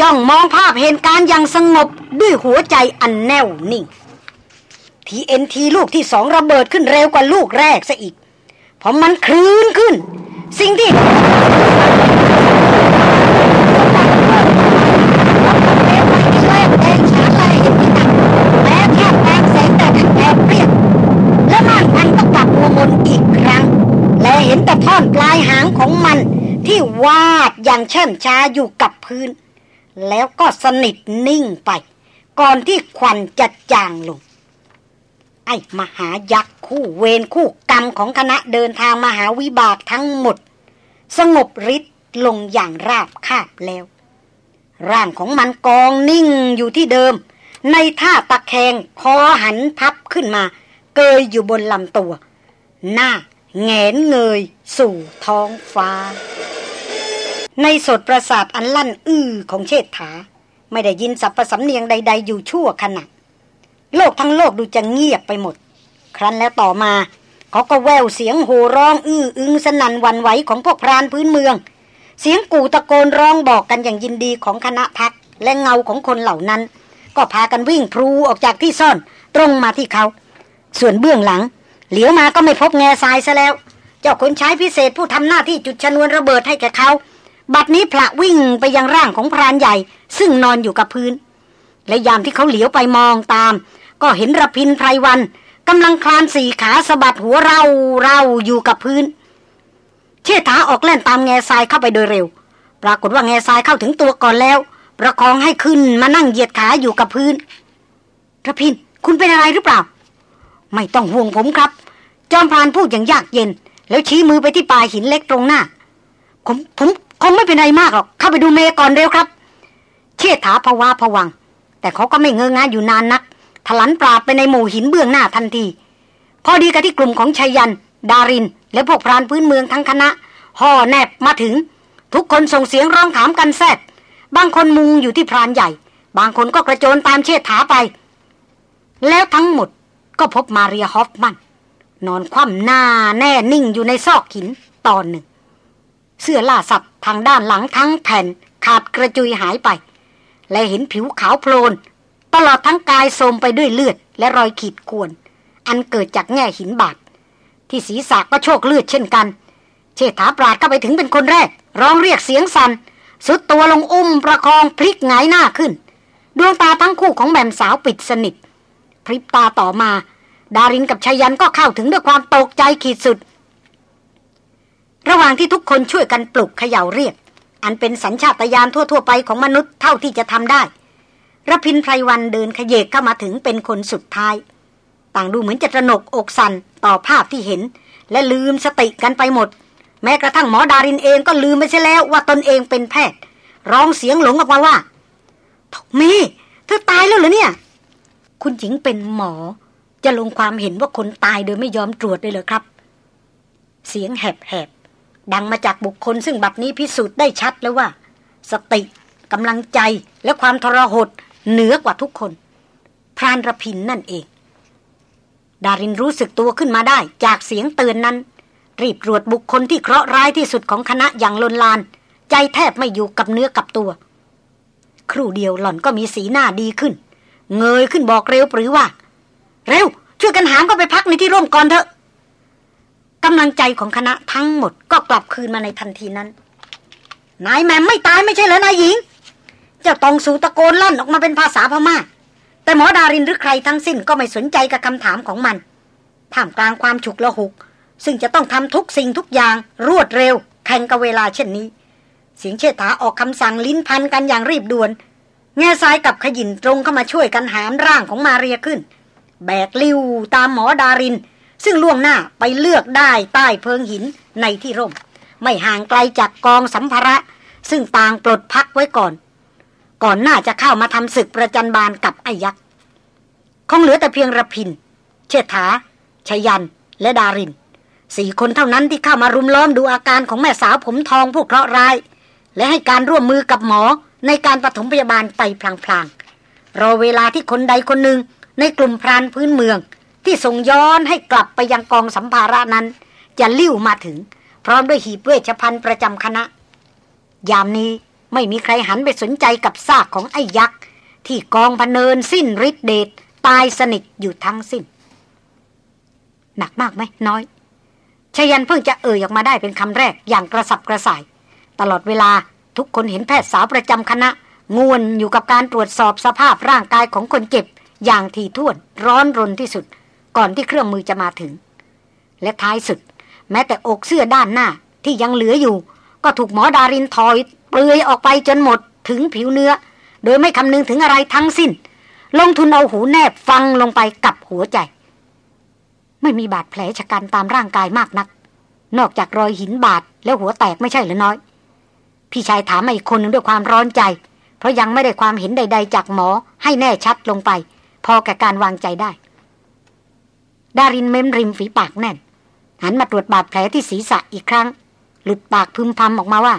จ้องมองภาพเหตุการณ์อย่างสงบด้วยหัวใจอันแน่วนิ่ง ทีเอ็นทีลูกที่สองระเบิดขึ้นเร็วกว่าลูกแรกซะอีกพราะมันคลื่นขึ้น สิ่งที่แม้แค่แสงแต่ทันแอบเปียบและม่านพันก็กลับมัวมนอีกครั้งแลเห็นแต่ท่อนปลายหางของมันที่วาดอย่างเชื่นช้าอยู่กับพื้น แล้วก็สนิทนิ่งไป ก่อนที่ควันจะจางลง ไอ้มหายักษ์คู่เวรคู่กรรมของคณะเดินทางมหาวิบากทั้งหมด สงบฤทธิ์ลงอย่างราบคาบแล้ว ร่างของมันกองนิ่งอยู่ที่เดิม ในท่าตะแคงคอหันพับขึ้นมา เกยอยู่บนลำตัว หน้าแงนเงยสู่ท้องฟ้า ในสดประสาทอันลั่นอื้อของเชษฐา ไม่ได้ยินสัพพสำเนียงใด ๆ อยู่ชั่วขณะ โลกทั้งโลกดูจะเงียบไปหมด ครั้นแล้วต่อมาเขาก็แววเสียงโห่ร้องอื้ออึงสนั่นวันไหวของพวกพรานพื้นเมือง เสียงกูตะโกนร้องบอกกันอย่างยินดีของคณะพักและเงาของคนเหล่านั้น ก็พากันวิ่งพลูออกจากที่ซ่อนตรงมาที่เขา ส่วนเบื้องหลัง เหลียวมาก็ไม่พบแง่ทรายซะแล้ว เจ้าคนใช้พิเศษผู้ทำหน้าที่จุดชนวนระเบิดให้แก่เขาบัดนี้พระวิ่งไปยังร่างของพรานใหญ่ ซึ่งนอนอยู่กับพื้น และยามที่เขาเหลียวไปมองตาม ก็เห็นระพินไพรวันกำลังคลานสี่ขาสะบัดหัวเราเราอยู่กับพื้น เชษฐาออกแล่นตามแง่ทรายเข้าไปโดยเร็ว ปรากฏว่าแง่ทรายเข้าถึงตัวก่อนแล้ว ประคองให้ขึ้นมานั่งเหยียดขาอยู่กับพื้นระพินคุณเป็นอะไรหรือเปล่า ไม่ต้องห่วงผมครับ จอมพรานพูดอย่างยากเย็น แล้วชี้มือไปที่ปลายหินเล็กตรงหน้า ผมผมคงไม่เป็นไรมากหรอกเข้าไปดูเมย์ก่อนเร็วครับ เชิดถาภาวะผวัง แต่เขาก็ไม่เงื้องานอยู่นานนัก ถลันปราบไปในหมู่หินเบื้องหน้าทันที พอดีกับที่กลุ่มของชัยยัน ดาริน และพวกพรานพื้นเมืองทั้งคณะ ห่อแนบมาถึง ทุกคนส่งเสียงร้องถามกันแซดบางคนมุงอยู่ที่พรานใหญ่ บางคนก็กระโจนตามเชิดถาไป แล้วทั้งหมดก็พบมาเรียฮอฟมัน นอนคว่ำหน้าแน่นิ่งอยู่ในซอกหินตอนหนึ่ง เสื้อล่าสัตว์ทางด้านหลังทั้งแผ่นขาดกระจุยหายไป และเห็นผิวขาวโพลน ตลอดทั้งกายโทมไปด้วยเลือดและรอยขีดข่วน อันเกิดจากแง่หินบาดที่ศีรษะก็โชคเลือดเช่นกัน เชษฐาปราดเข้าไปถึงเป็นคนแรก ร้องเรียกเสียงสัน่นสุดตัวลงอุ้มประคองพลิกหงายหน้าขึ้น ดวงตาทั้งคู่ของแม่มสาวปิดสนิท พริบตาต่อมา ดารินกับชายันก็เข้าถึงด้วยความตกใจขีดสุด ระหว่างที่ทุกคนช่วยกันปลุกเขย่าเรียก อันเป็นสัญชาตญาณทั่วๆไปของมนุษย์เท่าที่จะทำได้ ระพินไพรวันเดินขยเยกเข้ามาถึงเป็นคนสุดท้าย ต่างดูเหมือนจะตระหนกอกสันต่อภาพที่เห็น และลืมสติกันไปหมด แม้กระทั่งหมอดารินเองก็ลืมไปเสียแล้วว่าตนเองเป็นแพทย์ ร้องเสียงหลงออกมาว่ามีเธอตายแล้วเหรอเนี่ย คุณหญิงเป็นหมอ จะลงความเห็นว่าคนตายโดยไม่ยอมตรวจเลยเหรอครับ เสียงแหบๆดังมาจากบุคคลซึ่งบัดนี้พิสูจน์ได้ชัดแล้วว่า สติกำลังใจและความทรหด เหนือกว่าทุกคน พรานระพินนั่นเอง ดารินรู้สึกตัวขึ้นมาได้จากเสียงเตือนนั้น รีบตรวจบุคคลที่เคราะห์ร้ายที่สุดของคณะอย่างลนลาน ใจแทบไม่อยู่กับเนื้อกับตัว ครู่เดียวหล่อนก็มีสีหน้าดีขึ้น เงยขึ้นบอกเร็วปรือว่า เร็ว ช่วยกันหามก็ไปพักในที่ร่มก่อนเถอะกำลังใจของคณะทั้งหมดก็กลับคืนมาในทันทีนั้นนายแม่ไม่ตายไม่ใช่เหรอนายหญิง จ้าตองสูตะโกนลั่นออกมาเป็นภาษาพมา่า แต่หมอดารินหรือใครทั้งสิ้นก็ไม่สนใจกับคำถามของมัน ท่ามกลางความฉุกละหุก ซึ่งจะต้องทำทุกสิ่งทุกอย่างรวดเร็ว แข่งกับเวลาเช่นนี้ เสียงเชษฐาออกคำสั่งลิ้นพันกันอย่างรีบด่วนแง่ซ้ายกับขยินตรงเข้ามาช่วยกันหามร่างของมาเรียขึ้น แบกลิ้วตามหมอดาริน ซึ่งล่วงหน้าไปเลือกได้ใต้เพิงหินในที่ร่ม ไม่ห่างไกลจากกองสัมภาระ ซึ่งต่างปลดพักไว้ก่อน ก่อนหน้าจะเข้ามาทำศึกประจันบานกับไอ้ยักษ์คงเหลือแต่เพียงระพิน เชษฐาชยัน และดาริน สี่คนเท่านั้นที่เข้ามารุมล้อมดูอาการของแม่สาวผมทองผู้เคราะห์ร้าย และให้การร่วมมือกับหมอในการปฐมพยาบาลไปพลางๆ รอเวลาที่คนใดคนหนึ่งในกลุ่มพรานพื้นเมือง ที่ส่งย้อนให้กลับไปยังกองสัมภาระนั้น จะลิ้วมาถึง พร้อมด้วยหีบเวชภัณฑ์ประจำคณะ ยามนี้ ไม่มีใครหันไปสนใจกับซากของไอ้ยักษ์ ที่กองพเนินสิ้นฤทธิเดชตายสนิทอยู่ทั้งสิ้น หนักมากไหมน้อยชยันเพิ่งจะเอ่ยออกมาได้เป็นคำแรกอย่างกระสับกระส่าย ตลอดเวลาทุกคนเห็นแพทย์สาวประจำคณะงวนอยู่กับการตรวจสอบสภาพร่างกายของคนเจ็บ อย่างถี่ถ้วนร้อนรนที่สุด ก่อนที่เครื่องมือจะมาถึง และท้ายสุด แม้แต่อกเสื้อด้านหน้าที่ยังเหลืออยู่ ก็ถูกหมอดารินทอย เปลือยออกไปจนหมดถึงผิวเนื้อ โดยไม่คำนึงถึงอะไรทั้งสิ้น ลงทุนเอาหูแนบฟังลงไปกับหัวใจ ไม่มีบาดแผลชะกันตามร่างกายมากนัก นอกจากรอยหินบาดแล้วหัวแตกไม่ใช่หรือน้อย พี่ชายถามมาอีกคนหนึ่งด้วยความร้อนใจ เพราะยังไม่ได้ความเห็นใด ๆ จากหมอให้แน่ชัดลงไป พอแก่การวางใจได้ ดารินเม้มริมฝีปากแน่นหันมาตรวจบาดแผลที่ศีรษะอีกครั้ง หลุดปากพึมพำออกมาว่า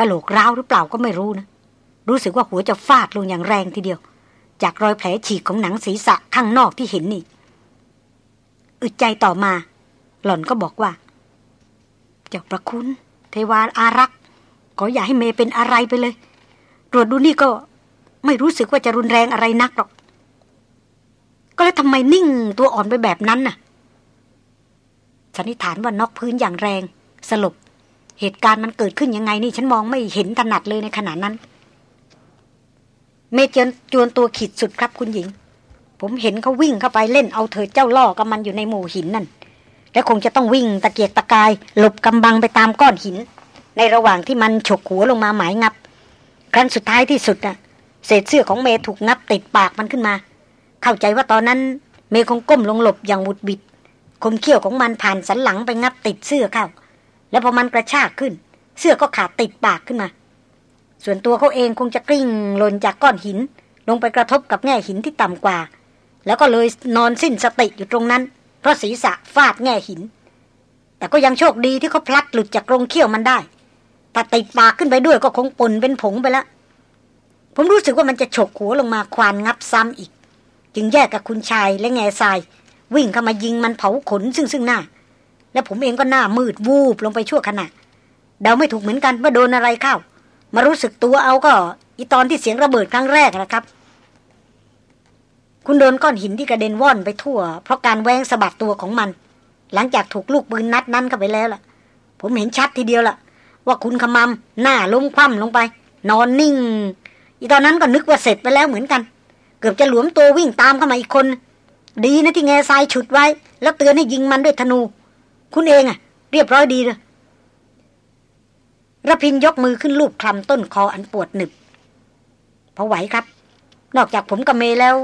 กะโหลกร้าวหรือเปล่าก็ไม่รู้นะ รู้สึกว่าหัวจะฟาดลงอย่างแรงทีเดียว จากรอยแผลฉีกของหนังศีรษะข้างนอกที่เห็นนี่ อึดใจต่อมา หล่อนก็บอกว่า เจ้าประคุณ เทวาอารักษ์ขออย่าให้เมย์เป็นอะไรไปเลย ตรวจดูนี่ก็ไม่รู้สึกว่าจะรุนแรงอะไรนักหรอก ก็แล้วทำไมนิ่งตัวอ่อนไปแบบนั้นน่ะสันนิษฐานว่านอกพื้นอย่างแรง สลบ เหตุการณ์มันเกิดขึ้นยังไงนี่ฉันมองไม่เห็นถนัดเลยในขณะนั้น เมเจนจวนตัวขีดสุดครับคุณหญิง ผมเห็นเขาวิ่งเข้าไปเล่นเอาเธอเจ้าล่อกับมันอยู่ในหมู่หินนั่น และคงจะต้องวิ่งตะเกียกตะกาย หลบกำบังไปตามก้อนหิน ในระหว่างที่มันฉกหัวลงมาหมายงับ ครั้นสุดท้ายที่สุดอะเศษเสื้อของเมถูกงับติดปากมันขึ้นมา เข้าใจว่าตอนนั้น เมคงก้มลงหลบอย่างบุดบิดคมเขี้ยวของมันผ่านสันหลังไปงับติดเสื้อเข้า แล้วพอมันกระชากขึ้น เสื้อก็ขาดติดปากขึ้นมา ส่วนตัวเขาเองคงจะกลิ้งหล่นจากก้อนหิน ลงไปกระทบกับแง่หินที่ต่ำกว่า แล้วก็เลยนอนสิ้นสติอยู่ตรงนั้น เพราะศีรษะฟาดแง่หิน แต่ก็ยังโชคดีที่เขาพลัดหลุดจากกรงเขี้ยวมันได้ถ้าติดปากขึ้นไปด้วยก็คงปนเป็นผงไปแล้วผมรู้สึกว่ามันจะฉกหัวลงมาควานงับซ้ำอีก จึงแยกกับคุณชายและแง่ทราย วิ่งเข้ามายิงมันเผาขนซึ่งซึ่งหน้า และผมเองก็หน้ามืดวูบลงไปชั่วขณะเดาไม่ถูกเหมือนกันว่าโดนอะไรเข้า มารู้สึกตัวเอาก็อีตอนที่เสียงระเบิดครั้งแรกนะครับ คุณโดนก้อนหินที่กระเด็นว่อนไปทั่ว เพราะการแวงสะบัดตัวของมัน หลังจากถูกลูกปืนนัดนั้นเข้าไปแล้วล่ะ ผมเห็นชัดทีเดียวล่ะ ว่าคุณขมำหน้าล้มคว่ำลงไป นอนนิ่ง อีตอนนั้นก็นึกว่าเสร็จไปแล้วเหมือนกัน เกือบจะหลวมตัววิ่งตามเข้ามาอีกคน ดีนะที่แง่ทรายฉุดไว้ แล้วเตือนให้ยิงมันด้วยธนู คุณเองอะเรียบร้อยดีเลยระพินยกมือขึ้นลูบคลำต้นคออันปวดหนึบพอไหวครับ นอกจากผมกับเมแล้ว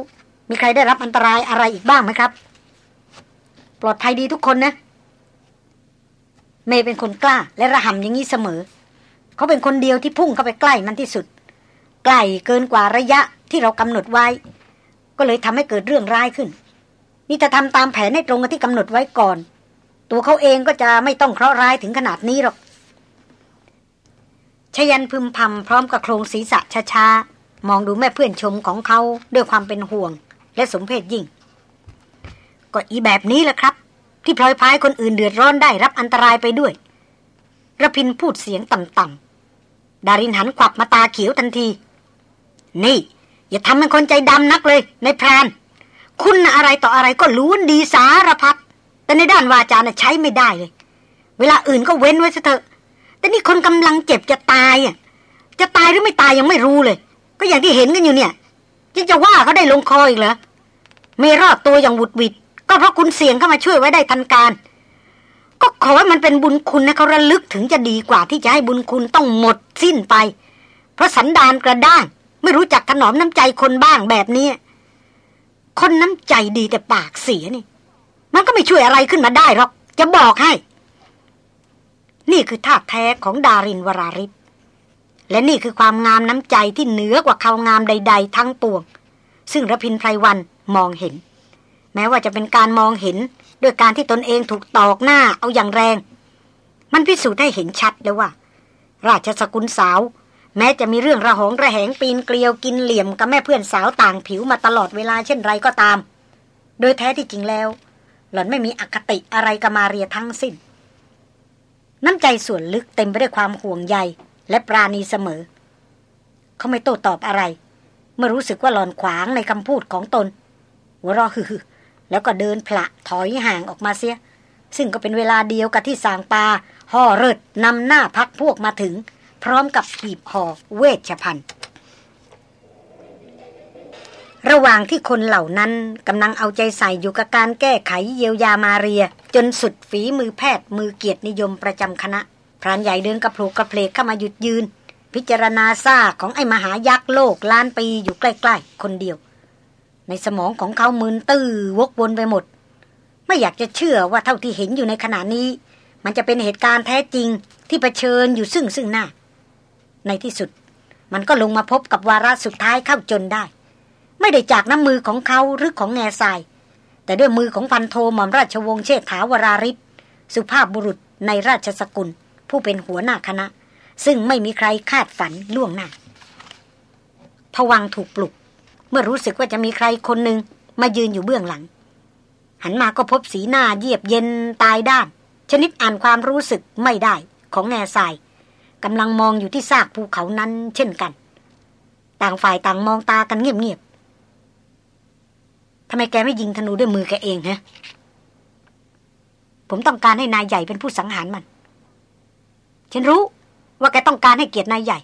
มีใครได้รับอันตรายอะไรอีกบ้างไหมครับ ปลอดภัยดีทุกคนนะ เมย์เป็นคนกล้า และระห่ำอย่างนี้เสมอ เขาเป็นคนเดียวที่พุ่งเข้าไปใกล้มันที่สุด ใกล้เกินกว่าระยะที่เรากำหนดไว้ ก็เลยทำให้เกิดเรื่องร้ายขึ้น นี่จะทำตามแผนให้ตรงกับที่กำหนดไว้ก่อน ตัวเขาเองก็จะไม่ต้องเคราะห์ร้ายถึงขนาดนี้หรอกชยันพึมพำพร้อมกับโครงศีรษะช้าๆ มองดูแม่เพื่อนชมของเขาด้วยความเป็นห่วง และสมเพชยิ่ง ก็อีแบบนี้แหละครับ ที่พลอยพายคนอื่นเดือดร้อนได้รับอันตรายไปด้วยระพินพูดเสียงต่ำๆดารินหันขวับมาตาเขียวทันที นี่ อย่าทำเป็นคนใจดำนักเลย ในพราน คุณอะไรต่ออะไรก็ล้วนดีสารพัด แต่ในด้านวาจาน่ะใช้ไม่ได้เลย เวลาอื่นก็เว้นไว้เถอะ แต่นี่คนกำลังเจ็บจะตายอะ จะตายหรือไม่ตายยังไม่รู้เลย ก็อย่างที่เห็นกันอยู่เนี่ยยังจะว่าเขาได้ลงคออีกเหรอไม่รอดตัวอย่างวุดวิดก็เพราะคุณเสียงเข้ามาช่วยไว้ได้ทันการ ก็ขอให้มันเป็นบุญคุณนะเขาระลึกถึงจะดีกว่าที่จะให้บุญคุณต้องหมดสิ้นไป เพราะสันดานกระด้าง ไม่รู้จักถนอมน้ำใจคนบ้างแบบนี้ คนน้ำใจดีแต่ปากเสียนี่ มันก็ไม่ช่วยอะไรขึ้นมาได้หรอก จะบอกให้ นี่คือท่าแท้ของดารินวราริศและนี่คือความงามน้ำใจที่เหนือกว่าเขางามใด ๆ ทั้งปวง ซึ่งระพินไพรวันมองเห็น แม้ว่าจะเป็นการมองเห็นด้วยการที่ตนเองถูกตอกหน้าเอาอย่างแรง มันพิสูจน์ให้เห็นชัดแล้วว่า ราชสกุลสาว แม้จะมีเรื่องระหองระแหงปีนเกลียวกินเหลี่ยมกับแม่เพื่อนสาวต่างผิวมาตลอดเวลาเช่นไรก็ตาม โดยแท้ที่จริงแล้ว หล่อนไม่มีอคติอะไรกับมาเรียทั้งสิ้น น้ำใจส่วนลึกเต็มไปด้วยความห่วงใย และปราณีเสมอ เขาไม่โต้ตอบอะไร เมื่อรู้สึกว่าหลอนขวางในคำพูดของตนหัวเราะฮือแล้วก็เดินผละถอยห่างออกมาเสีย ซึ่งก็เป็นเวลาเดียวกับที่สางปาห่อเริดนำหน้าพักพวกมาถึง พร้อมกับหีบห่อเวชพันธ์ ระหว่างที่คนเหล่านั้นกำลังเอาใจใส่อยู่กับการแก้ไขเยียวยามาเรีย จนสุดฝีมือแพทย์มือเกียรตินิยมประจำคณะ พรานใหญ่เดินกระโผลกกระเพลกเข้ามาหยุดยืน พิจารณาซาของไอ้มหายักษ์โลกล้านปีอยู่ใกล้ ๆ คนเดียว ในสมองของเขามึนตื้อวกวนไปหมด ไม่อยากจะเชื่อว่าเท่าที่เห็นอยู่ในขณะนี้ มันจะเป็นเหตุการณ์แท้จริงที่เผชิญอยู่ซึ่งซึ่งหน้า ในที่สุด มันก็ลงมาพบกับวาระสุดท้ายเข้าจนได้ ไม่ได้จากน้ำมือของเขาหรือของแง่ทราย แต่ด้วยมือของพันโทหม่อมราชวงศ์เชษฐาวราริศสุภาพบุรุษในราชสกุล ผู้เป็นหัวหน้าคณะ ซึ่งไม่มีใครคาดฝันล่วงหน้าผวังถูกปลุก เมื่อรู้สึกว่าจะมีใครคนหนึ่งมายืนอยู่เบื้องหลัง หันมาก็พบสีหน้าเยียบเย็นตายด้าน ชนิดอ่านความรู้สึกไม่ได้ของแง่ทรายกำลังมองอยู่ที่ซากภูเขานั้นเช่นกัน ต่างฝ่ายต่างมองตากันเงียบ ทำไมแกไม่ยิงธนูด้วยมือแกเองฮะผมต้องการให้นายใหญ่เป็นผู้สังหารมัน ฉันรู้ว่าแกต้องการให้เกียรตินายใหญ่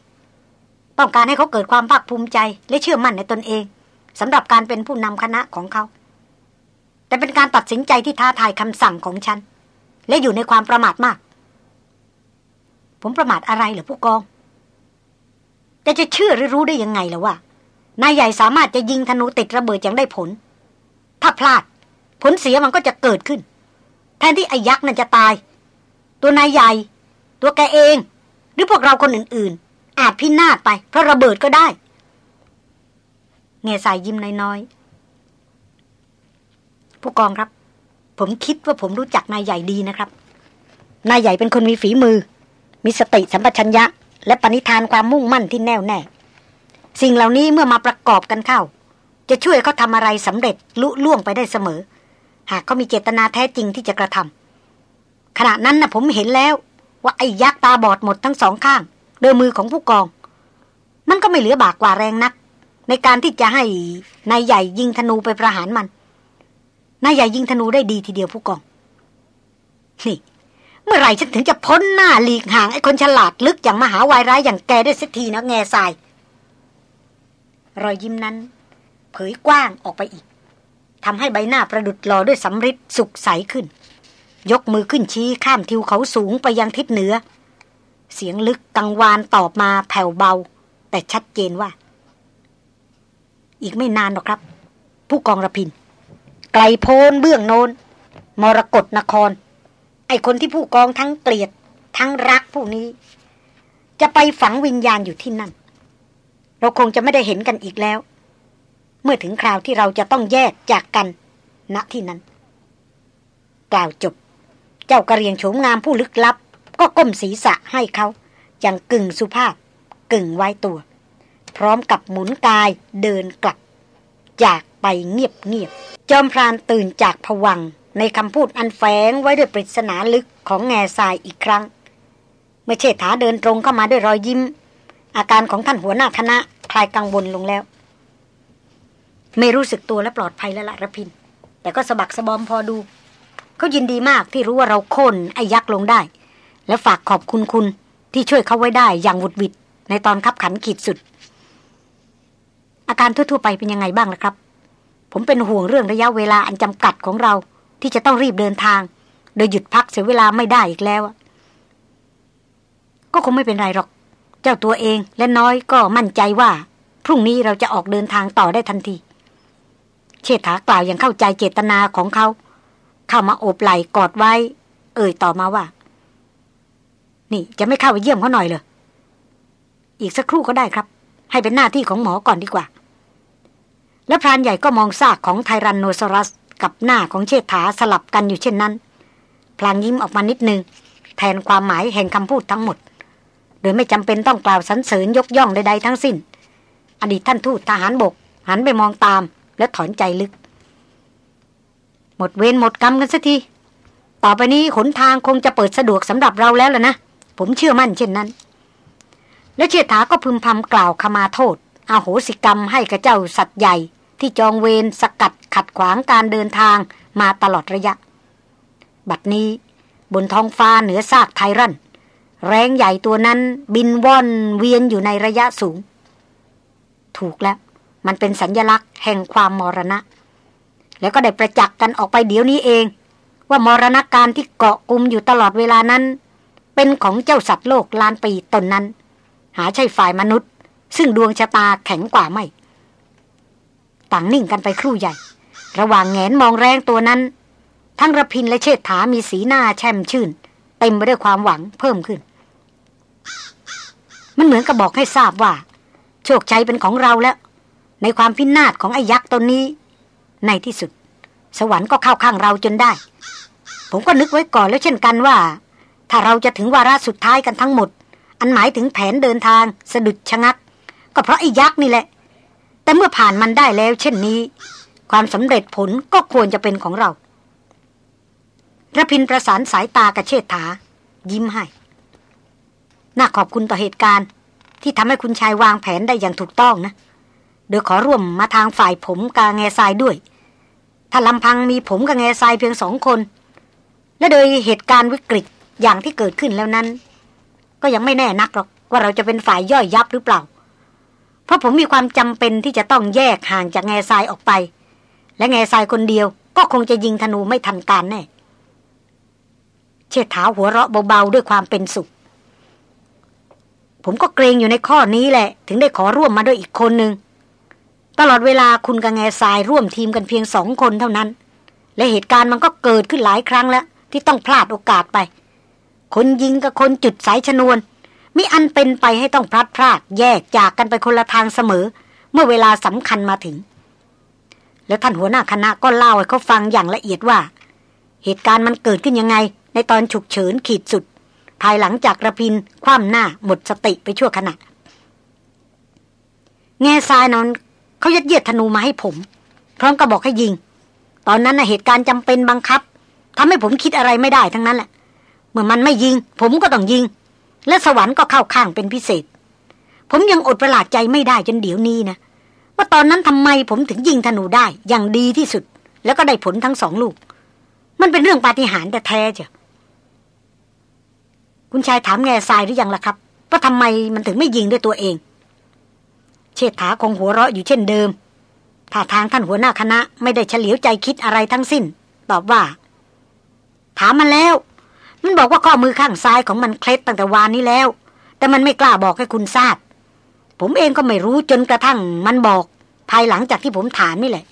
ต้องการให้เขาเกิดความภาคภูมิใจ และเชื่อมั่นในตนเองสำหรับการเป็นผู้นำคณะของเขา แต่เป็นการตัดสินใจที่ท้าทายคำสั่งของฉัน และอยู่ในความประมาทมาก ผมประมาทอะไรเหรอผู้กอง แต่จะเชื่อหรือรู้ได้ยังไงล่ะว่า นายใหญ่สามารถจะยิงธนูติดระเบิดอย่างได้ผล ถ้าพลาด ผลเสียมันก็จะเกิดขึ้น แทนที่ไอ้ยักษ์นั่นจะตาย ตัวนายใหญ่ ตัวแกเอง หรือพวกเราคนอื่นๆ อาจพินาศไป เพราะระเบิดก็ได้เงยสายยิ้มน้อยๆผู้กองครับ ผมคิดว่าผมรู้จักนายใหญ่ดีนะครับ นายใหญ่เป็นคนมีฝีมือ มีสติสัมปชัญญะ และปณิธานความมุ่งมั่นที่แน่วแน่ สิ่งเหล่านี้เมื่อมาประกอบกันเข้า จะช่วยเขาทำอะไรสำเร็จลุล่วงไปได้เสมอ หากเขามีเจตนาแท้จริงที่จะกระทำขณะนั้นนะผมเห็นแล้ว ว่าไอ้ยักษ์ตาบอดหมดทั้งสองข้าง โดยมือของผู้กอง มันก็ไม่เหลือบากกว่าแรงนัก ในการที่จะให้นายใหญ่ยิงธนูไปประหารมันนายใหญ่ยิงธนูได้ดีทีเดียวผู้กอง นี่ เมื่อไหร่ฉันถึงจะพ้นหน้าหลีกห่างไอ้คนฉลาดลึกอย่างมหาวายร้ายอย่างแกได้สักทีนะแง่ทราย รอยยิ้มนั้น เผยกว้างออกไปอีกทำให้ใบหน้าประดุดหล่อด้วยสำริดสุขใสขึ้น ยกมือขึ้นชี้ข้ามทิวเขาสูงไปยังทิศเหนือ เสียงลึกกังวานตอบมาแผ่วเบา แต่ชัดเจนว่า อีกไม่นานหรอกครับ ผู้กองระพิน ไกลโพ้นเบื้องโนนมรกรนคร ไอคนที่ผู้กองทั้งเกลียด ทั้งรักผู้นี้ จะไปฝังวิญญาณอยู่ที่นั่น เราคงจะไม่ได้เห็นกันอีกแล้ว เมื่อถึงคราวที่เราจะต้องแยกจากกัน ณที่นั้น กล่าวจบ เจ้ากระเรียงโฉมงามผู้ลึกลับ ก็ก้มศีรษะให้เขาอย่างกึ่งสุภาพ กึ่งไว้ตัว พร้อมกับหมุนกายเดินกลับ จากไปเงียบเงียบจอมพรานตื่นจากผวังในคำพูดอันแฝงไว้ด้วยปริศนาลึกของแง่ทรายอีกครั้ง เมื่อเชษฐาเดินตรงเข้ามาด้วยรอยยิ้ม อาการของท่านหัวหน้าคณะคลายกังวลลงแล้ว ไม่รู้สึกตัวและปลอดภัยแล้วละระพิน แต่ก็สะบักสะบอมพอดู เขายินดีมากที่รู้ว่าเราโค่นไอ้ยักษ์ลงได้ และฝากขอบคุณคุณที่ช่วยเขาไว้ได้อย่างวุดวิดในตอนขับขันขีดสุด อาการทั่วๆไปเป็นยังไงบ้างล่ะครับ ผมเป็นห่วงเรื่องระยะเวลาอันจำกัดของเรา ที่จะต้องรีบเดินทาง โดยหยุดพักเสียเวลาไม่ได้อีกแล้วก็คงไม่เป็นไรหรอก เจ้าตัวเองและน้อยก็มั่นใจว่า พรุ่งนี้เราจะออกเดินทางต่อได้ทันที เชษฐากล่าวอย่างเข้าใจเจตนาของเขา เข้ามาโอบไหล่กอดไว้ เอ่ยต่อมาว่า นี่จะไม่เข้าไปเยี่ยมเขาหน่อยเลยอีกสักครู่ก็ได้ครับ ให้เป็นหน้าที่ของหมอก่อนดีกว่า แล้วพรานใหญ่ก็มองซากของไทรันโนซอรัส กับหน้าของเชษฐาสลับกันอยู่เช่นนั้น พลางยิ้มออกมานิดนึง แทนความหมายแห่งคำพูดทั้งหมด โดยไม่จำเป็นต้องกล่าวสรรเสริญยกย่องใดๆทั้งสิ้น อดีตท่านทูตทหารบก หันไปมองตาม และถอนใจลึก หมดเวรหมดกรรมกันสักที ต่อไปนี้ขนทางคงจะเปิดสะดวกสำหรับเราแล้วล่ะนะ ผมเชื่อมั่นเช่นนั้น และเชษฐาก็พึมพำกล่าวขมาโทษอาโหสิกรรมให้กับเจ้าสัตว์ใหญ่ ที่จองเวรสกัดขัดขวางการเดินทางมาตลอดระยะ บัดนี้บนท้องฟ้าเหนือซากไทรันแรงใหญ่ตัวนั้นบินว่อนเวียนอยู่ในระยะสูง ถูกแล้ว มันเป็นสัญญลักษณ์แห่งความมรณะ แล้วก็ได้ประจักษ์กันออกไปเดี๋ยวนี้เอง ว่ามรณะการที่เกาะกลุ่มอยู่ตลอดเวลานั้น เป็นของเจ้าสัตว์โลกล้านปีตนนั้น หาใช่ฝ่ายมนุษย์ ซึ่งดวงชะตาแข็งกว่าไม่ ต่างนิ่งกันไปครู่ใหญ่ ระหว่างแงนมองแรงตัวนั้น ทั้งระพินและเชษฐามีสีหน้าแช่มชื่น เต็มไปด้วยความหวังเพิ่มขึ้น มันเหมือนกับบอกให้ทราบว่า โชคชัยเป็นของเราแล้ว ในความพินาศของไอ้ยักษ์ตนนี้ ในที่สุด สวรรค์ก็เข้าข้างเราจนได้ ผมก็นึกไว้ก่อนแล้วเช่นกันว่า ถ้าเราจะถึงวาระสุดท้ายกันทั้งหมด อันหมายถึงแผนเดินทางสะดุดชะงัก ก็เพราะไอ้ยักษ์นี่แหละ แต่เมื่อผ่านมันได้แล้วเช่นนี้ ความสำเร็จผลก็ควรจะเป็นของเราระพินประสานสายตากับเชษฐา ยิ้มให้ น่าขอบคุณต่อเหตุการณ์ ที่ทำให้คุณชายวางแผนได้อย่างถูกต้องนะ โดยขอร่วมมาทางฝ่ายผมกาแงซายด้วย ถ้าลำพังมีผมกับแงซายเพียงสองคน และโดยเหตุการณ์วิกฤตอย่างที่เกิดขึ้นแล้วนั้น ก็ยังไม่แน่นักหรอกว่าเราจะเป็นฝ่ายย่อยยับหรือเปล่า เพราะผมมีความจำเป็นที่จะต้องแยกห่างจากแงซายออกไป และแงซายคนเดียวก็คงจะยิงธนูไม่ทันการแน่ เชิดเท้าหัวเราะเบาๆด้วยความเป็นสุข ผมก็เกรงอยู่ในข้อนี้แหละ ถึงได้ขอร่วมมาด้วยอีกคนหนึ่ง ตลอดเวลาคุณกับแง่ทรายร่วมทีมกันเพียงสองคนเท่านั้น และเหตุการณ์มันก็เกิดขึ้นหลายครั้งแล้ว ที่ต้องพลาดโอกาสไป คนยิงกับคนจุดสายชนวนมีอันเป็นไปให้ต้องพลัดพรากแยกจากกันไปคนละทางเสมอ เมื่อเวลาสำคัญมาถึง แล้วท่านหัวหน้าคณะก็เล่าให้เขาฟังอย่างละเอียดว่า เหตุการณ์มันเกิดขึ้นยังไง ในตอนฉุกเฉินขีดสุด ภายหลังจากระพินคว่ำหน้าหมดสติไปชั่วขณะแง่ทรายนอน เขายัดเยียดธนูมาให้ผม พร้อมกับบอกให้ยิง ตอนนั้นนะเหตุการณ์จำเป็นบังคับทำให้ผมคิดอะไรไม่ได้ทั้งนั้นแหละเมื่อมันไม่ยิง ผมก็ต้องยิง และสวรรค์ก็เข้าข้างเป็นพิเศษ ผมยังอดประหลาดใจไม่ได้จนเดี๋ยวนี้นะว่าตอนนั้นทำไมผมถึงยิงธนูได้อย่างดีที่สุด แล้วก็ได้ผลทั้งสองลูก มันเป็นเรื่องปาฏิหาริย์แต่แท้จ้ะคุณชายถามแง่ทรายหรือยังล่ะครับว่าทำไมมันถึงไม่ยิงด้วยตัวเอง เชษฐาคงหัวเราะอยู่เช่นเดิมถ้าทางท่านหัวหน้าคณะไม่ได้เฉลียวใจคิดอะไรทั้งสิ้น ตอบว่า ถามมันแล้ว มันบอกว่าข้อมือข้างซ้ายของมันเคล็ดตั้งแต่วานนี้แล้ว แต่มันไม่กล้าบอกให้คุณทราบ ผมเองก็ไม่รู้จนกระทั่งมันบอก ภายหลังจากที่ผมถามนี่แหละ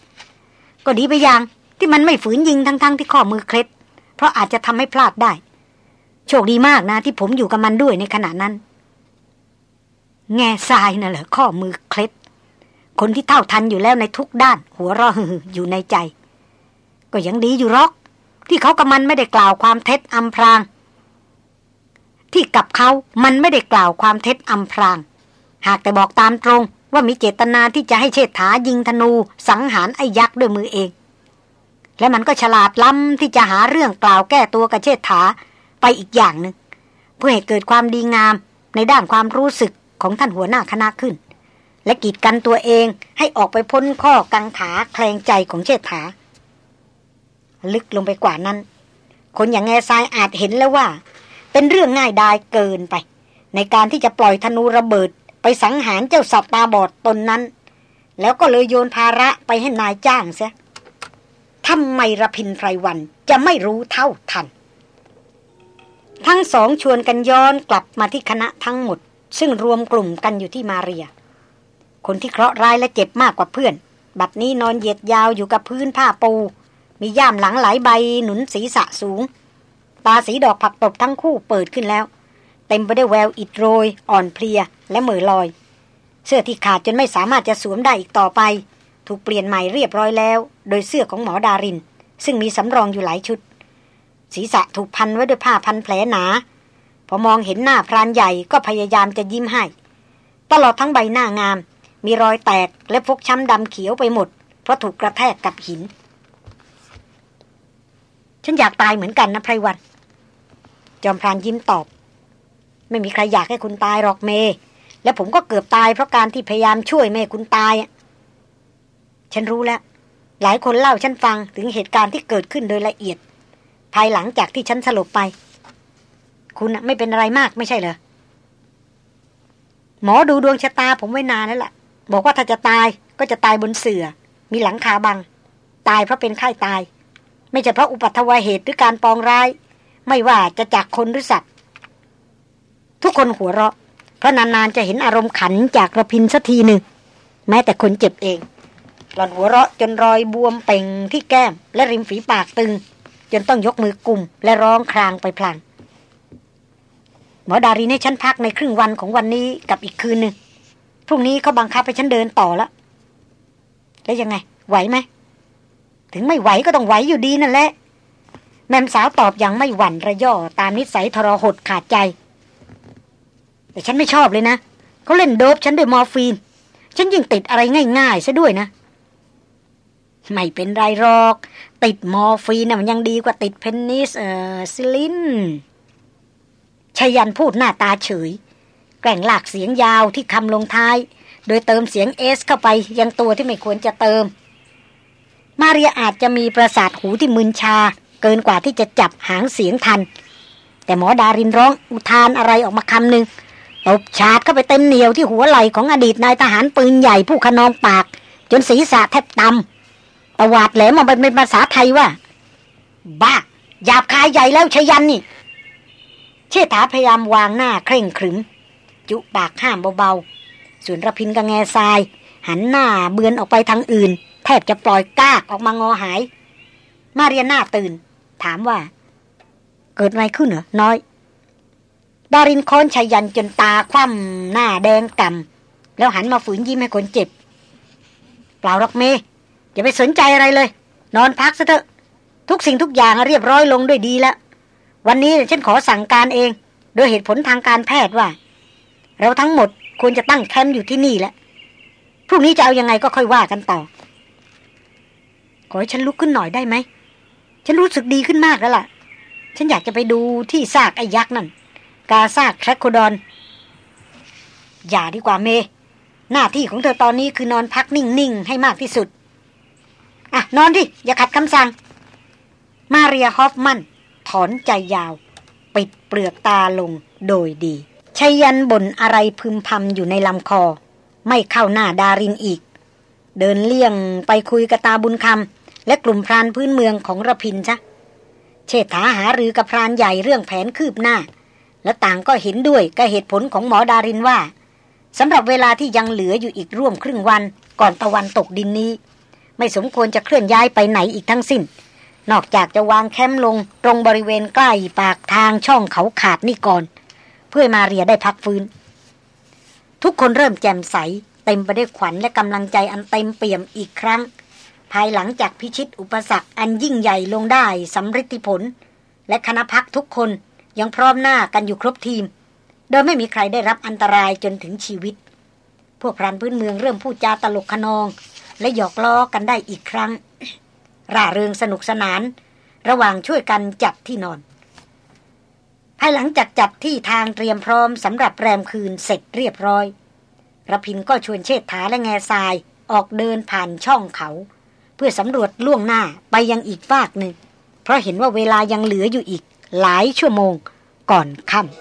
ก็ดีไปอย่างที่มันไม่ฝืนยิงทั้งๆทที่ข้อมือเคล็ด เพราะอาจจะทำให้พลาดได้ โชคดีมากนะ ที่ผมอยู่กับมันด้วยในขณะนั้น แง่ทรายน่ะเหรอข้อมือเคล็ด คนที่เท่าทันอยู่แล้วในทุกด้าน หัวเราะอยู่ในใจ ก็ยังดีอยู่หรอก ที่เขากับมันไม่ได้กล่าวความเท็จอำพราง ที่กับเขามันไม่ได้กล่าวความเท็จอำพราง หากแต่บอกตามตรงว่ามีเจตนาที่จะให้เชษฐายิงธนู สังหารไอ้ยักษ์ด้วยมือเอง และมันก็ฉลาดล้ำที่จะหาเรื่องกล่าวแก้ตัวกับเชษฐาไปอีกอย่างหนึ่งเพื่อให้เกิดความดีงามในด้านความรู้สึก ของท่านหัวหน้าคณะขึ้น และกีดกันตัวเองให้ออกไปพ้นข้อกังขาแคลงใจของเชษฐา ลึกลงไปกว่านั้น คนอย่างแง่ทรายอาจเห็นแล้วว่า เป็นเรื่องง่ายดายเกินไป ในการที่จะปล่อยธนูระเบิดไปสังหารเจ้าสัตว์ตาบอดตนนั้น แล้วก็เลยโยนภาระไปให้นายจ้างเสียทำไมระพินไพรวันจะไม่รู้เท่าทัน ทั้งสองชวนกันย้อนกลับมาที่คณะทั้งหมด ซึ่งรวมกลุ่มกันอยู่ที่มาเรีย คนที่เคราะห์ร้ายและเจ็บมากกว่าเพื่อน บัดนี้นอนเหยียดยาวอยู่กับพื้นผ้าปู มีย่ามหลังหลายใบหนุนศีรษะสูง ตาสีดอกผักตบทั้งคู่เปิดขึ้นแล้ว เต็มไปด้วยแววอิดโรย อ่อนเพลียและเหม่อลอย เสื้อที่ขาดจนไม่สามารถจะสวมได้อีกต่อไป ถูกเปลี่ยนใหม่เรียบร้อยแล้ว โดยเสื้อของหมอดาริน ซึ่งมีสำรองอยู่หลายชุด ศีรษะถูกพันไว้ด้วยผ้าพันแผลหนา พอมองเห็นหน้าพรานใหญ่ก็พยายามจะยิ้มให้ ตลอดทั้งใบหน้างาม มีรอยแตกและฟกช้ำดำเขียวไปหมด เพราะถูกกระแทกกับหิน ฉันอยากตายเหมือนกันนะไพรวัน จอมพรานยิ้มตอบ ไม่มีใครอยากให้คุณตายหรอกเม และผมก็เกือบตายเพราะการที่พยายามช่วยเมคุณตายฉันรู้แล้ว หลายคนเล่าฉันฟังถึงเหตุการณ์ที่เกิดขึ้นโดยละเอียด ภายหลังจากที่ฉันสลบไป คุณไม่เป็นอะไรมากไม่ใช่เหรอ หมอดูดวงชะตาผมไว้นานแล้วล่ะ บอกว่าถ้าจะตายก็จะตายบนเสือ่อ มีหลังคาบัง ตายเพราะเป็นไข้ตาย ไม่ใช่เพราะอุปัตวเหตุหรือการปองร้าย ไม่ว่าจะจากคนหรือสัตว์ ทุกคนหัวเราะ เพราะนานๆจะเห็นอารมณ์ขันจากระพินสักทีหนึ่ง แม้แต่คนเจ็บเอง หล่อนหัวเราะจนรอยบวมเป่งที่แก้ม และริมฝีปากตึง จนต้องยกมือกลุ่มและร้องครางไปพลาง มอดารีให้ฉันพักในครึ่งวันของวันนี้กับอีกคืนหนึ่งพรุ่งนี้เขาบังคับให้ฉันเดินต่อแล้วแล้วยังไง ไหวไหมถึงไม่ไหวก็ต้องไหวอยู่ดีนั่นแหละ แม่สาวตอบอย่างไม่หวั่นระย่อตามนิสัยทรหดขาดใจ แต่ฉันไม่ชอบเลยนะเขาเล่นโด๊ปฉันด้วยมอร์ฟีน ฉันยิ่งติดอะไรง่ายๆซะด้วยนะ ไม่เป็นไรหรอก ติดมอร์ฟีนนะมันยังดีกว่าติด penis เอ่อซิลิน ชยันพูดหน้าตาเฉย แกล่งหลากเสียงยาวที่คำลงท้าย โดยเติมเสียงเอสเข้าไปยังตัวที่ไม่ควรจะเติม มาเรียอาจจะมีประสาทหูที่มึนชา เกินกว่าที่จะจับหางเสียงทัน แต่หมอดารินร้องอุทานอะไรออกมาคำหนึ่งตบชาดเข้าไปเต็มเหนียวที่หัวไหล่ของอดีตนายทหารปืนใหญ่ผู้ขนองปาก จนศีรษะแทบตำตวาดแหลมมาเป็นภาษาไทยว่า บ้าหยาบคายใหญ่แล้วชยันนี่ เชษฐาพยายามวางหน้าเคร่งขรึม จุปากห้ามเบาๆ ส่วนระพินกับแง่ทราย หันหน้าเบือนออกไปทางอื่น แทบจะปล่อยก้ากออกมางอหาย มาเรียนหน้าตื่น ถามว่า เกิดอะไรขึ้นเหรอ น้อย ดารินค้อนชัยยันจนตาคว่ำหน้าแดงกำแล้วหันมาฝืนยิ้มให้คนเจ็บ เปล่าหรอกเมอย่าไปสนใจอะไรเลย นอนพักซะเถอะ ทุกสิ่งทุกอย่างเรียบร้อยลงด้วยดีแล้ว วันนี้ฉันขอสั่งการเอง โดยเหตุผลทางการแพทย์ว่า เราทั้งหมดควรจะตั้งแคมป์อยู่ที่นี่แหละพรุ่งนี้จะเอายังไงก็ค่อยว่ากันต่อ ขอให้ฉันลุกขึ้นหน่อยได้ไหม ฉันรู้สึกดีขึ้นมากแล้วล่ะ ฉันอยากจะไปดูที่ซากไอ้ยักษ์นั่น กาซากแทรคโคดอน อย่าดีกว่าเม หน้าที่ของเธอตอนนี้คือนอนพักนิ่งๆ ให้มากที่สุด อะ นอนดิ อย่าขัดคำสั่ง มาเรียฮอฟมัน ถอนใจยาว ปิดเปลือกตาลงโดยดีชยันบ่นอะไรพึมพำอยู่ในลำคอ ไม่เข้าหน้าดารินอีก เดินเลี่ยงไปคุยกับตาบุญคำและกลุ่มพรานพื้นเมืองของระพินซะเชษฐาหารือกับพรานใหญ่เรื่องแผนคืบหน้า และต่างก็เห็นด้วยกับเหตุผลของหมอดารินว่าสำหรับเวลาที่ยังเหลืออยู่อีกร่วมครึ่งวันก่อนตะวันตกดินนี้ ไม่สมควรจะเคลื่อนย้ายไปไหนอีกทั้งสิ้น นอกจากจะวางแคมป์ลงตรงบริเวณใกล้ปากทางช่องเขาขาดนี่ก่อน เพื่อมาเรียได้พักฟื้น ทุกคนเริ่มแจ่มใส เต็มไปด้วยขวัญและกำลังใจอันเต็มเปี่ยมอีกครั้ง ภายหลังจากพิชิตอุปสรรคอันยิ่งใหญ่ลงได้สำฤทธิผล และคณะพักทุกคนยังพร้อมหน้ากันอยู่ครบทีม โดยไม่มีใครได้รับอันตรายจนถึงชีวิต พวกพรานพื้นเมืองเริ่มพูดจาตลกขนอง และหยอกล้อกันได้อีกครั้ง ร่าเริงสนุกสนาน ระหว่างช่วยกันจัดที่นอน ภายหลังจากจัดที่ทางเตรียมพร้อมสำหรับแรมคืนเสร็จเรียบร้อยระพินก็ชวนเชษฐาและแง่ทรายออกเดินผ่านช่องเขา เพื่อสำรวจล่วงหน้าไปยังอีกฟากหนึ่ง เพราะเห็นว่าเวลายังเหลืออยู่อีกหลายชั่วโมงก่อนค่ำ